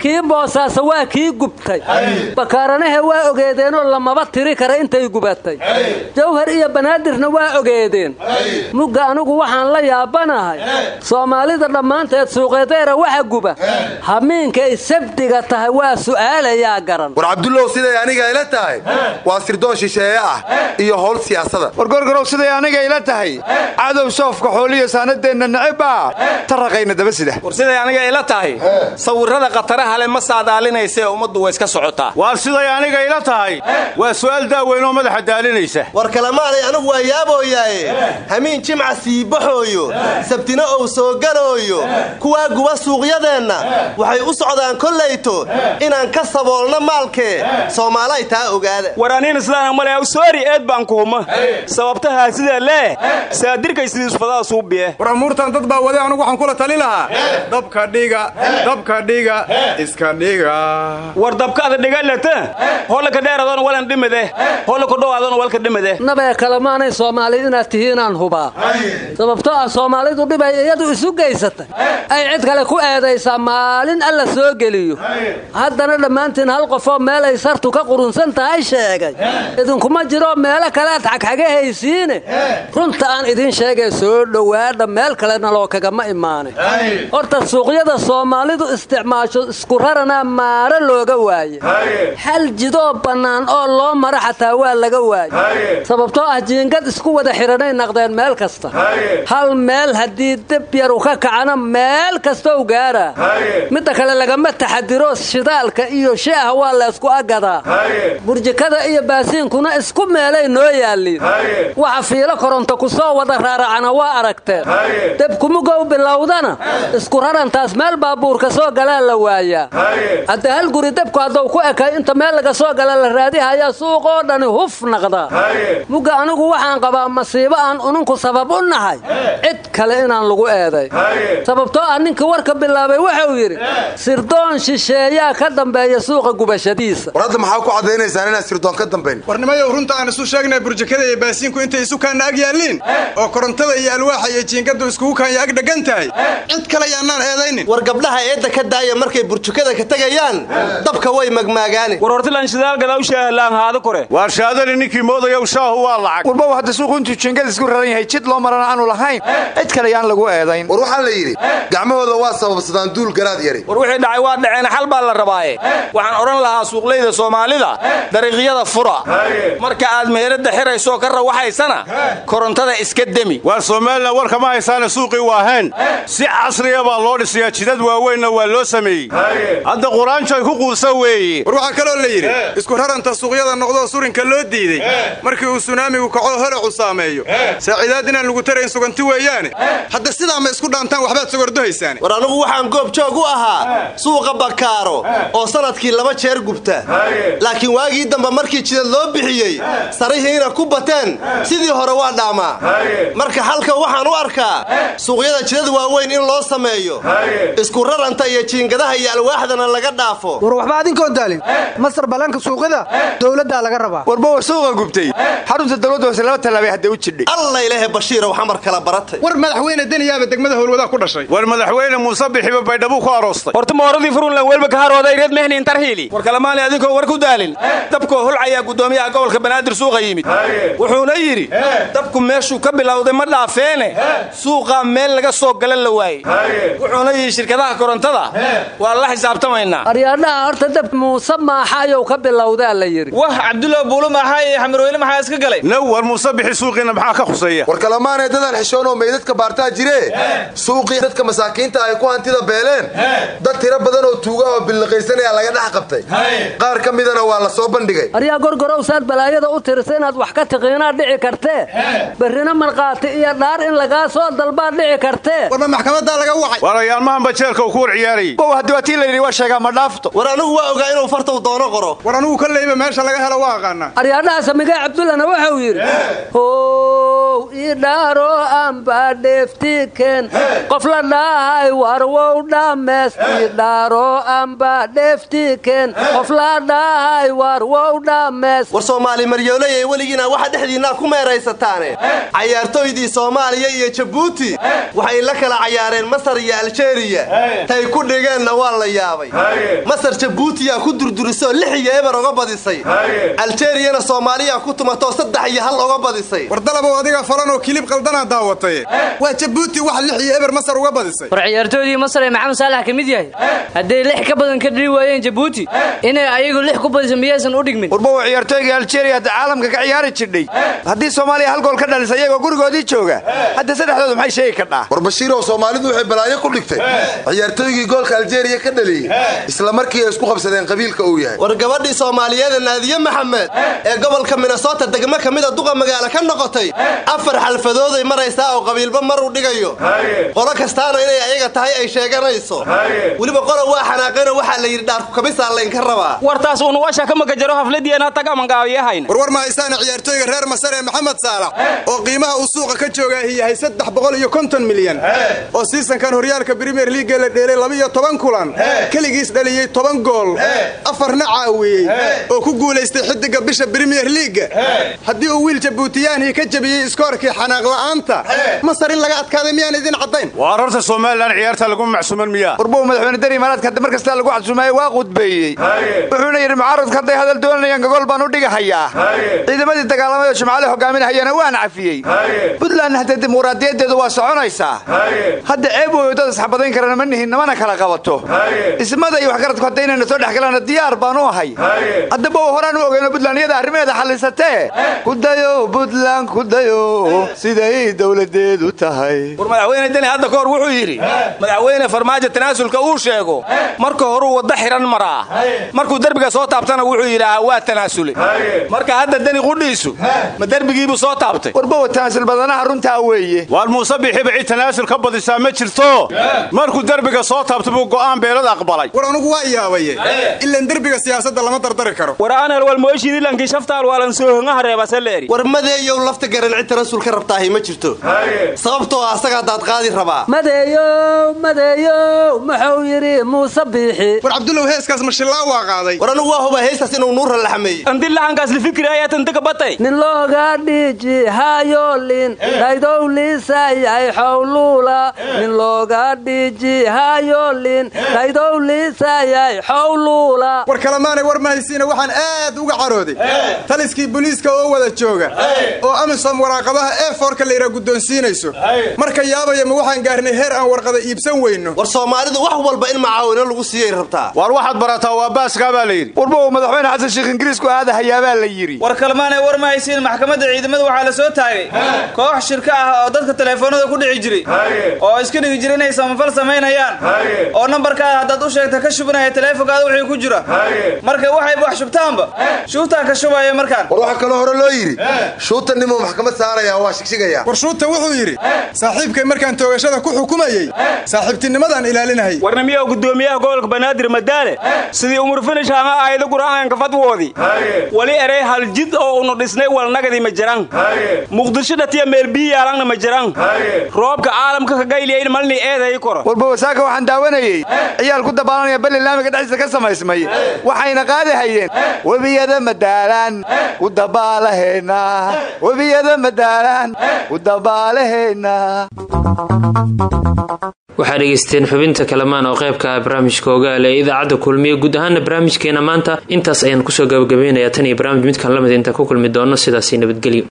Kii boosaaso waa kii gubtay. Bakaaranahe waa ogeedeenoo lamaba tiri kara intay gubatay. Jawhar iyo banaadirna waa ogeedeen. Mugga anugu waxaan la yaabanahay. Soomaalida dhammaanteed suuqeedeera waxa guba. Hamiinkay sabdiga tahay waa su'aalayaa garan. War cabdullow siday aniga ila tahay? Waa sirdoon shisheeye ah iyo howl siyaasada. War gorgorow siday aniga ila tahay? Cadow soofka xooliyo saanadeenna necebaa taraqayna daba sida war siday aniga ila tahay? Sawirrada khataraha le ma saadaalinaysee ummaddu way iska socotaa. Waar siday aniga ila tahay? Waa su'aal daaweynoo madaxa daalinaysa. War kalemaanay anigu waa yaabooyaaye. Hamiin jimca sii baxooyo. Sabtina ou soo galooyo. Kuwaa guba suuqyadeenna. Waxay u socdaan kollayto. Inaan ka saboolno maalkee soomaalay taa ogaada. War aniin islaana male soori eed baan kuhuma sababtahaa sida lee saadirkay sidiisfadaa suubiye war amuurtan dad baa wade anugu waxaan kula tali lahaa dabka dhiga dabka dhiga iska dhiga war dabkaada dhigalata hollaka dheeradoona walan walka nabee kalemaanay soomaali inaad tihiinaan hubaa sababtoo ah soomaalidu dhibay iyadu isu geysatay ay cid kale ku eedaysaa maalin alla soo geliyo. Haddana dhammaantiin hal qofoo meelay sartu ka qurunsan tahay sheegay. Idinkuma jiro meelo kalead xagxagahaysiine runta aan idiin sheegay soo dhowaadha meel kalena loo kagama imaanay horta suuqyada soomaalidu isticmaasho isku raranaa maaro looga waaye. Hal jidoo bannaan oo loo mara xataa waa laga waaye. Sababtoo ah jiingad isku wada xidhanay naqdeen meel kasta. Hal meel haddii deb yaru ka kacana meel kastow gaaraa midda kale lagama taxadiro shidaalka iyo sheeha waa laysku agadaa burjikada iyo baasiinkuna isku meelay noo yaalliin waxa fiilo koronto ku soo wada raaracana waa aragteen. Debkumugow bilowdana isku rarantaas meel baabuurka soo galaa la waayaa. Hadda hal guri debku haddou ku ekay inta meel laga soo gala la raadihayaa suuqoo dhani huf naqdaa mugga anigu waxaan qabaa masiibo aan ununku sabab u nahay. Cid kale inaan lagu eeday. Sababtoo ah ninka warka bilaabay wuxuu yidhi sirdoon shisheeyaa ka dambeeya suuqa gubashadiisa. War hadda maxaa ku cadaynaysaan inaan sirdoon ka dambayn? Warnimayow runta aan isu sheegnay burjikada iyo baasiinku intay isu kaanna ag yaalliin oo korontada iyo alwaaxa iyo jiingadu iskugu kaanya ag dheggan tahay cid kale yaannaan eedaynin. War gabdhaha eedda ka daaya markay burjukada ka tegayaan dabka way magmaagaani war hortilan shidaalgadaw shaahaan haada kore. Waar shaadani ninkii moodayow shaahu waa lacag. Warbow hadda suuqu intuu jiingada isku raran yahay jid loo marana aanu lahayn cid kale yaan lagu eedayn. War waxaa la yidhi gacmahooda waa sababsadaan duul garaad yari. War wixii dhacay waa dhaceen xal baa la rabaaye. Waxaan odhan lahaa suuqlayda soomaalida dariiqyada fura. Marka aad meeradda xiraysoo ka rawaxaysana korontada iska demi. Waar somalilan warkama haysaana suuqii waaheen si casriya baa loo dhisayaa jidad waaweynna waa loo sameeyey. Hadda quraanjoy ku quusa weeye war waxaa kaloo la yidhi isku raranta suuqyada noqdoo surinka loo diiday. Markii uu sunaamigu kaco holacu saameeyo. Saaciidaad inaan lagu tarayn suganti weeyaane. Hadda sidaa ma isku dhaantaan waxbaad sogordohaysaan war anigu waxaan goob joog u ahaa suuqa bakaaro oo sannadkii laba jeer gubta. Laakiin waagii dambe markii jidad loo bixiyey sarihiina ku bateen sidii hore waa dhaamaa. Marka halkan waxaan u arkaa suuqyada jidad waaweyn in loo sameeyo. Isku raranta iyo jiingadaha iyo alwaaxdana laga dhaafo. War waxba adinkoon daalin masar ballaanka suuqyada dowladdaa laga rabaa. Warbowa suuqa gubtay. Xarunta dowladda hoose laba tallaabay hadda u jidhay. Alla ilaahe bashiirow xamar kala baratay. War madaxweyne deniyaaba degmada howlwadaa ku dhashay. War madaxweyne muuse bixiba baydhabuu ku aroostay. Horta mooradii furunlan welba ka harooday reed mehnin tarhiili war kalamaali adinkoo war ku daalin. Dabkoo holcayaa guddoomiyaha gobolka banaadir suuqa yimid. Wuxuuna yidhi dabku meeshuu ka bilowday ma dhaafeene. Suuqaa meel laga soo gala la waayey wuxuuna yidhi shirkadaha korontada. Waa la xisaabtamaynaa. Aryaadhaha horta dab muuse maaxaayow ka bilowdaa la yidhi. Wah cabdulla buulu maaxaa iyo xamarweyne maxaa iska galay. Now war muuse bixi suuqiina maxaa ka khuseeya war kalamaanee dadaan xishoonoo meydadka baartaa jire. Suuqii dadka masaakiinta ay ku hantida beeleen. Dad tiro badan oo tuuga oo billiqaysanaya laga dhex qabtay. Qaar ka midana waa la soo bandhigay. Aryaa gorgorow saad balaayada u tirisa inaad wax ka tiqiinaad dhici kartee. Berrina markhaati iyo dhaar in lagaa soo dalbaad dhici kartee maxkamadaa laga wacay. Warayaalmahanba jeelka uu ku war ciyaarayay bow haddii waa tii la yidhi waa sheegaa ma dhaafto. War anigu waa ogaa inuu fartaw doono qoro. War anigu kolleyba meesha laga helo waa aqaanaa aryaadhaha samigay cabdullana wuxuu yidhi how ii dhaaro amba dheeftiken qof la dhahay warwow dhammees ii dhaaro amba dheeftiken qof la dhahay warwow dhammees war soomaali maryooleyay weligiina waxa dhexdiinnaa ku meeraysataane cayaartooydii soomaaliya iyo jabuuti waxay la kala cayaareen masar iyo aljeeriya tay ku dhigeenna waa la yaabay. Masar jabuutiyaa ku durdurisoo lix iyo eber oga badisay. Aljeeriyana soomaaliyaa ku tumatoo saddex iyo hal oga badisay. War dalabow adiga falan oo kilib qaldanaa daawatay. Waa jabuuti wax lix iyo eber masar uga badisay. War ciyaartoodii masar ee maxamed saalax ka mid yahay. Hadday lix ka badan ka dhiri waayeen jabuuti inay ayagu lix ku badiso miyaysan u dhigmin? Warbowa ciyaartooygii aljeeriya hadda caalamka ka ciyaari jidhay haddii soomaaliya hal gool ka dhalisa iyagoo gurigoodii jooga hadda saddexdoodu maxay sheegi kardhaa war bashiirow soomaalidu waxay balaayo ku dhigtay. Ciyaartooygii goolka aljeeriya ka dhaliyey isla markii ay isku qabsadeen qabiilka uu yahay. War gabadhii soomaaliyeeda naadiye maxamed ee gobolka minnesota degmo ka mida duqa magaalo ka noqotay afar xalfadooday maraysaa oo qabiilba mar u dhigayo. Qolo kastaana inay ayaga tahay ay sheeganayso. Weliba qolo waa xanaaqeenoo waxaa la yidhi dhaarku kabisaa laynka rabaa. Wartaas unuwasha ka magajaro hafladiina tagamangaabiyahayna warwar ma haysaana ciyaartooyga reer masar ee maxamed saalax oo qiimaha uu suuqa ka joogaahi yahay milyan oo siisankan horyaalka brimier liiga la dheelay toban kulan. Keligiis dhaliyey toban gool. Afarna caawiyey. Oo ku guulaystay xidiga bisha brimier liiga haddii uu wiil jabuutiyaanhii ka jebiyey iskoorkii xanaaq la'aanta masar in laga adkaaday miyaan idin caddayn? Waar horta somalilan ciyaarta lagu macsuuman miyaa. Warbow madaxweyne imaaraadka mar kastaa lagu casuumaayey waa qudbeeyey. Wuxuuna yidhi mucaaradka hadday hadal doonayaan gogol baan u dhigahayaa ciidamadii dagaalamay oo jimcaale hogaaminahayana waan cafiyey. Buntland hadda dimuqraadiyadeedu waa soconaysaa weyo dad isxabadayn karana ma nihin namana kala qabato. Ismada iyo waxgaradku hadda inayna soo dhex galaana diyaar baan u ahay haddaba u horaan u ogeyno buntland iyada arrimaheeda xallisatee. Kudayo buntland kudayo siday dowladeedu tahay. War madaxweyne deni hadda kahor wuxuu yidhi madaxweyne farmaajo tanaasulka uu sheego marka horuu wadda xihan maraa. Markuu derbiga soo taabtana wuxuu yidhaahaa waa tanaasulay marka hadda deni qudhiisu ma derbigiibuu soo taabtay? Warbowa tanaasul badanaha runtaa weeye. Waar muuse bixiba cid tanaasul ka badisaa ma jirto? Markuu derbiga soo taabta buu go'aan beelad aqbalay. War anugu waa yaabaye ilan derbiga siyaasadda lama dardari karo. War aanel walmooyshidilaankii shaftaal waalan soohongaha reebaseleeri war madeeyow lafta garan cid tanaasul ka rabtaahay ma jirto. Sababtoo ah asagaa daad qaadi rabaa. Madeeyow madeeyow muxuu yidhi muuse biixi. War cabdulow heeskaas mashillaa waa qaaday? War anugu waa hubaa heestaas inuu nuura la xameeyey andi lahankaas lifikri ayaa tantaka batay. Nin looga dhiji hayolin dhaydowliisayay xowluula nin looga dhiji hayolin dhaydowliisayay xowluula war kalemaanay war ma haysiina waxaan aad uga carooday. Taliskii booliiska oo wada jooga oo amisom waraaqadaha e forka la yidhaa guddoonsiinayso. Marka yaabaya ma waxaan gaarnay heer aan warqada iibsan weyno. War soomaalidu wax walba in macaawino lagu siiyay rabtaa. Waar waxaad barataa waa baaskaa baa la yidhi. Warbow madaxweyne xasan sheekh ingiriisku aadahayaabaa la yidhi. War kalmaanay war ma haysiin maxkamadda ciidamada waxaa la soo taagay. Koox shirka ah oo dadka teleefoonada ku dhici jiray oo iska dhigi jira inay samafal samaynayaan oo nambarkaada haddaad u sheegta ka shubinaya teleefonkaada wixii ku jira. Marka waxayba wax shubtaanba. Shuutaa ka shubaya markaan. War waxaa kaloo hore loo yidhi. Shuuta nimuu maxkamad saaraya waa shigshigaya. War shuuta wuxuu yidhi saaxiibkay markaan toogashada ku xukumayey. Saaxiibtinimadaan ilaalinayay warnamiyaha gudoomiyaha gobolka banaadir madaale. Sidii umar finish hanga aayda gurahanka fadwoodii wali erey hal jid oo unu dhisnay walnagadi ma jiran muqdisho dhatiya meelbii yaalangna ma jiran roobka caalamka ka koro warbawasaaka waxaan daawanayey ciyaal ku dabaalanaya bal islaamiga dhexdiisa ka samaysmay. Waxayna qaadi hayeen. Webiyada madaalaan ku dabaalaheena. Webiyada madaalaan ku dabaalaheena. Waxaad dhegaysteen xubinta kalamaan oo qaybka ah barnaamijka ogaal ee idaacadda kulmiye guud ahaana barnaamijkeena maanta. Intaas ayaan ku soo gabagabaynayaa tan iyo barnaamij midkan la mid intaan ku kulmi doono sidaasi nabadgelyo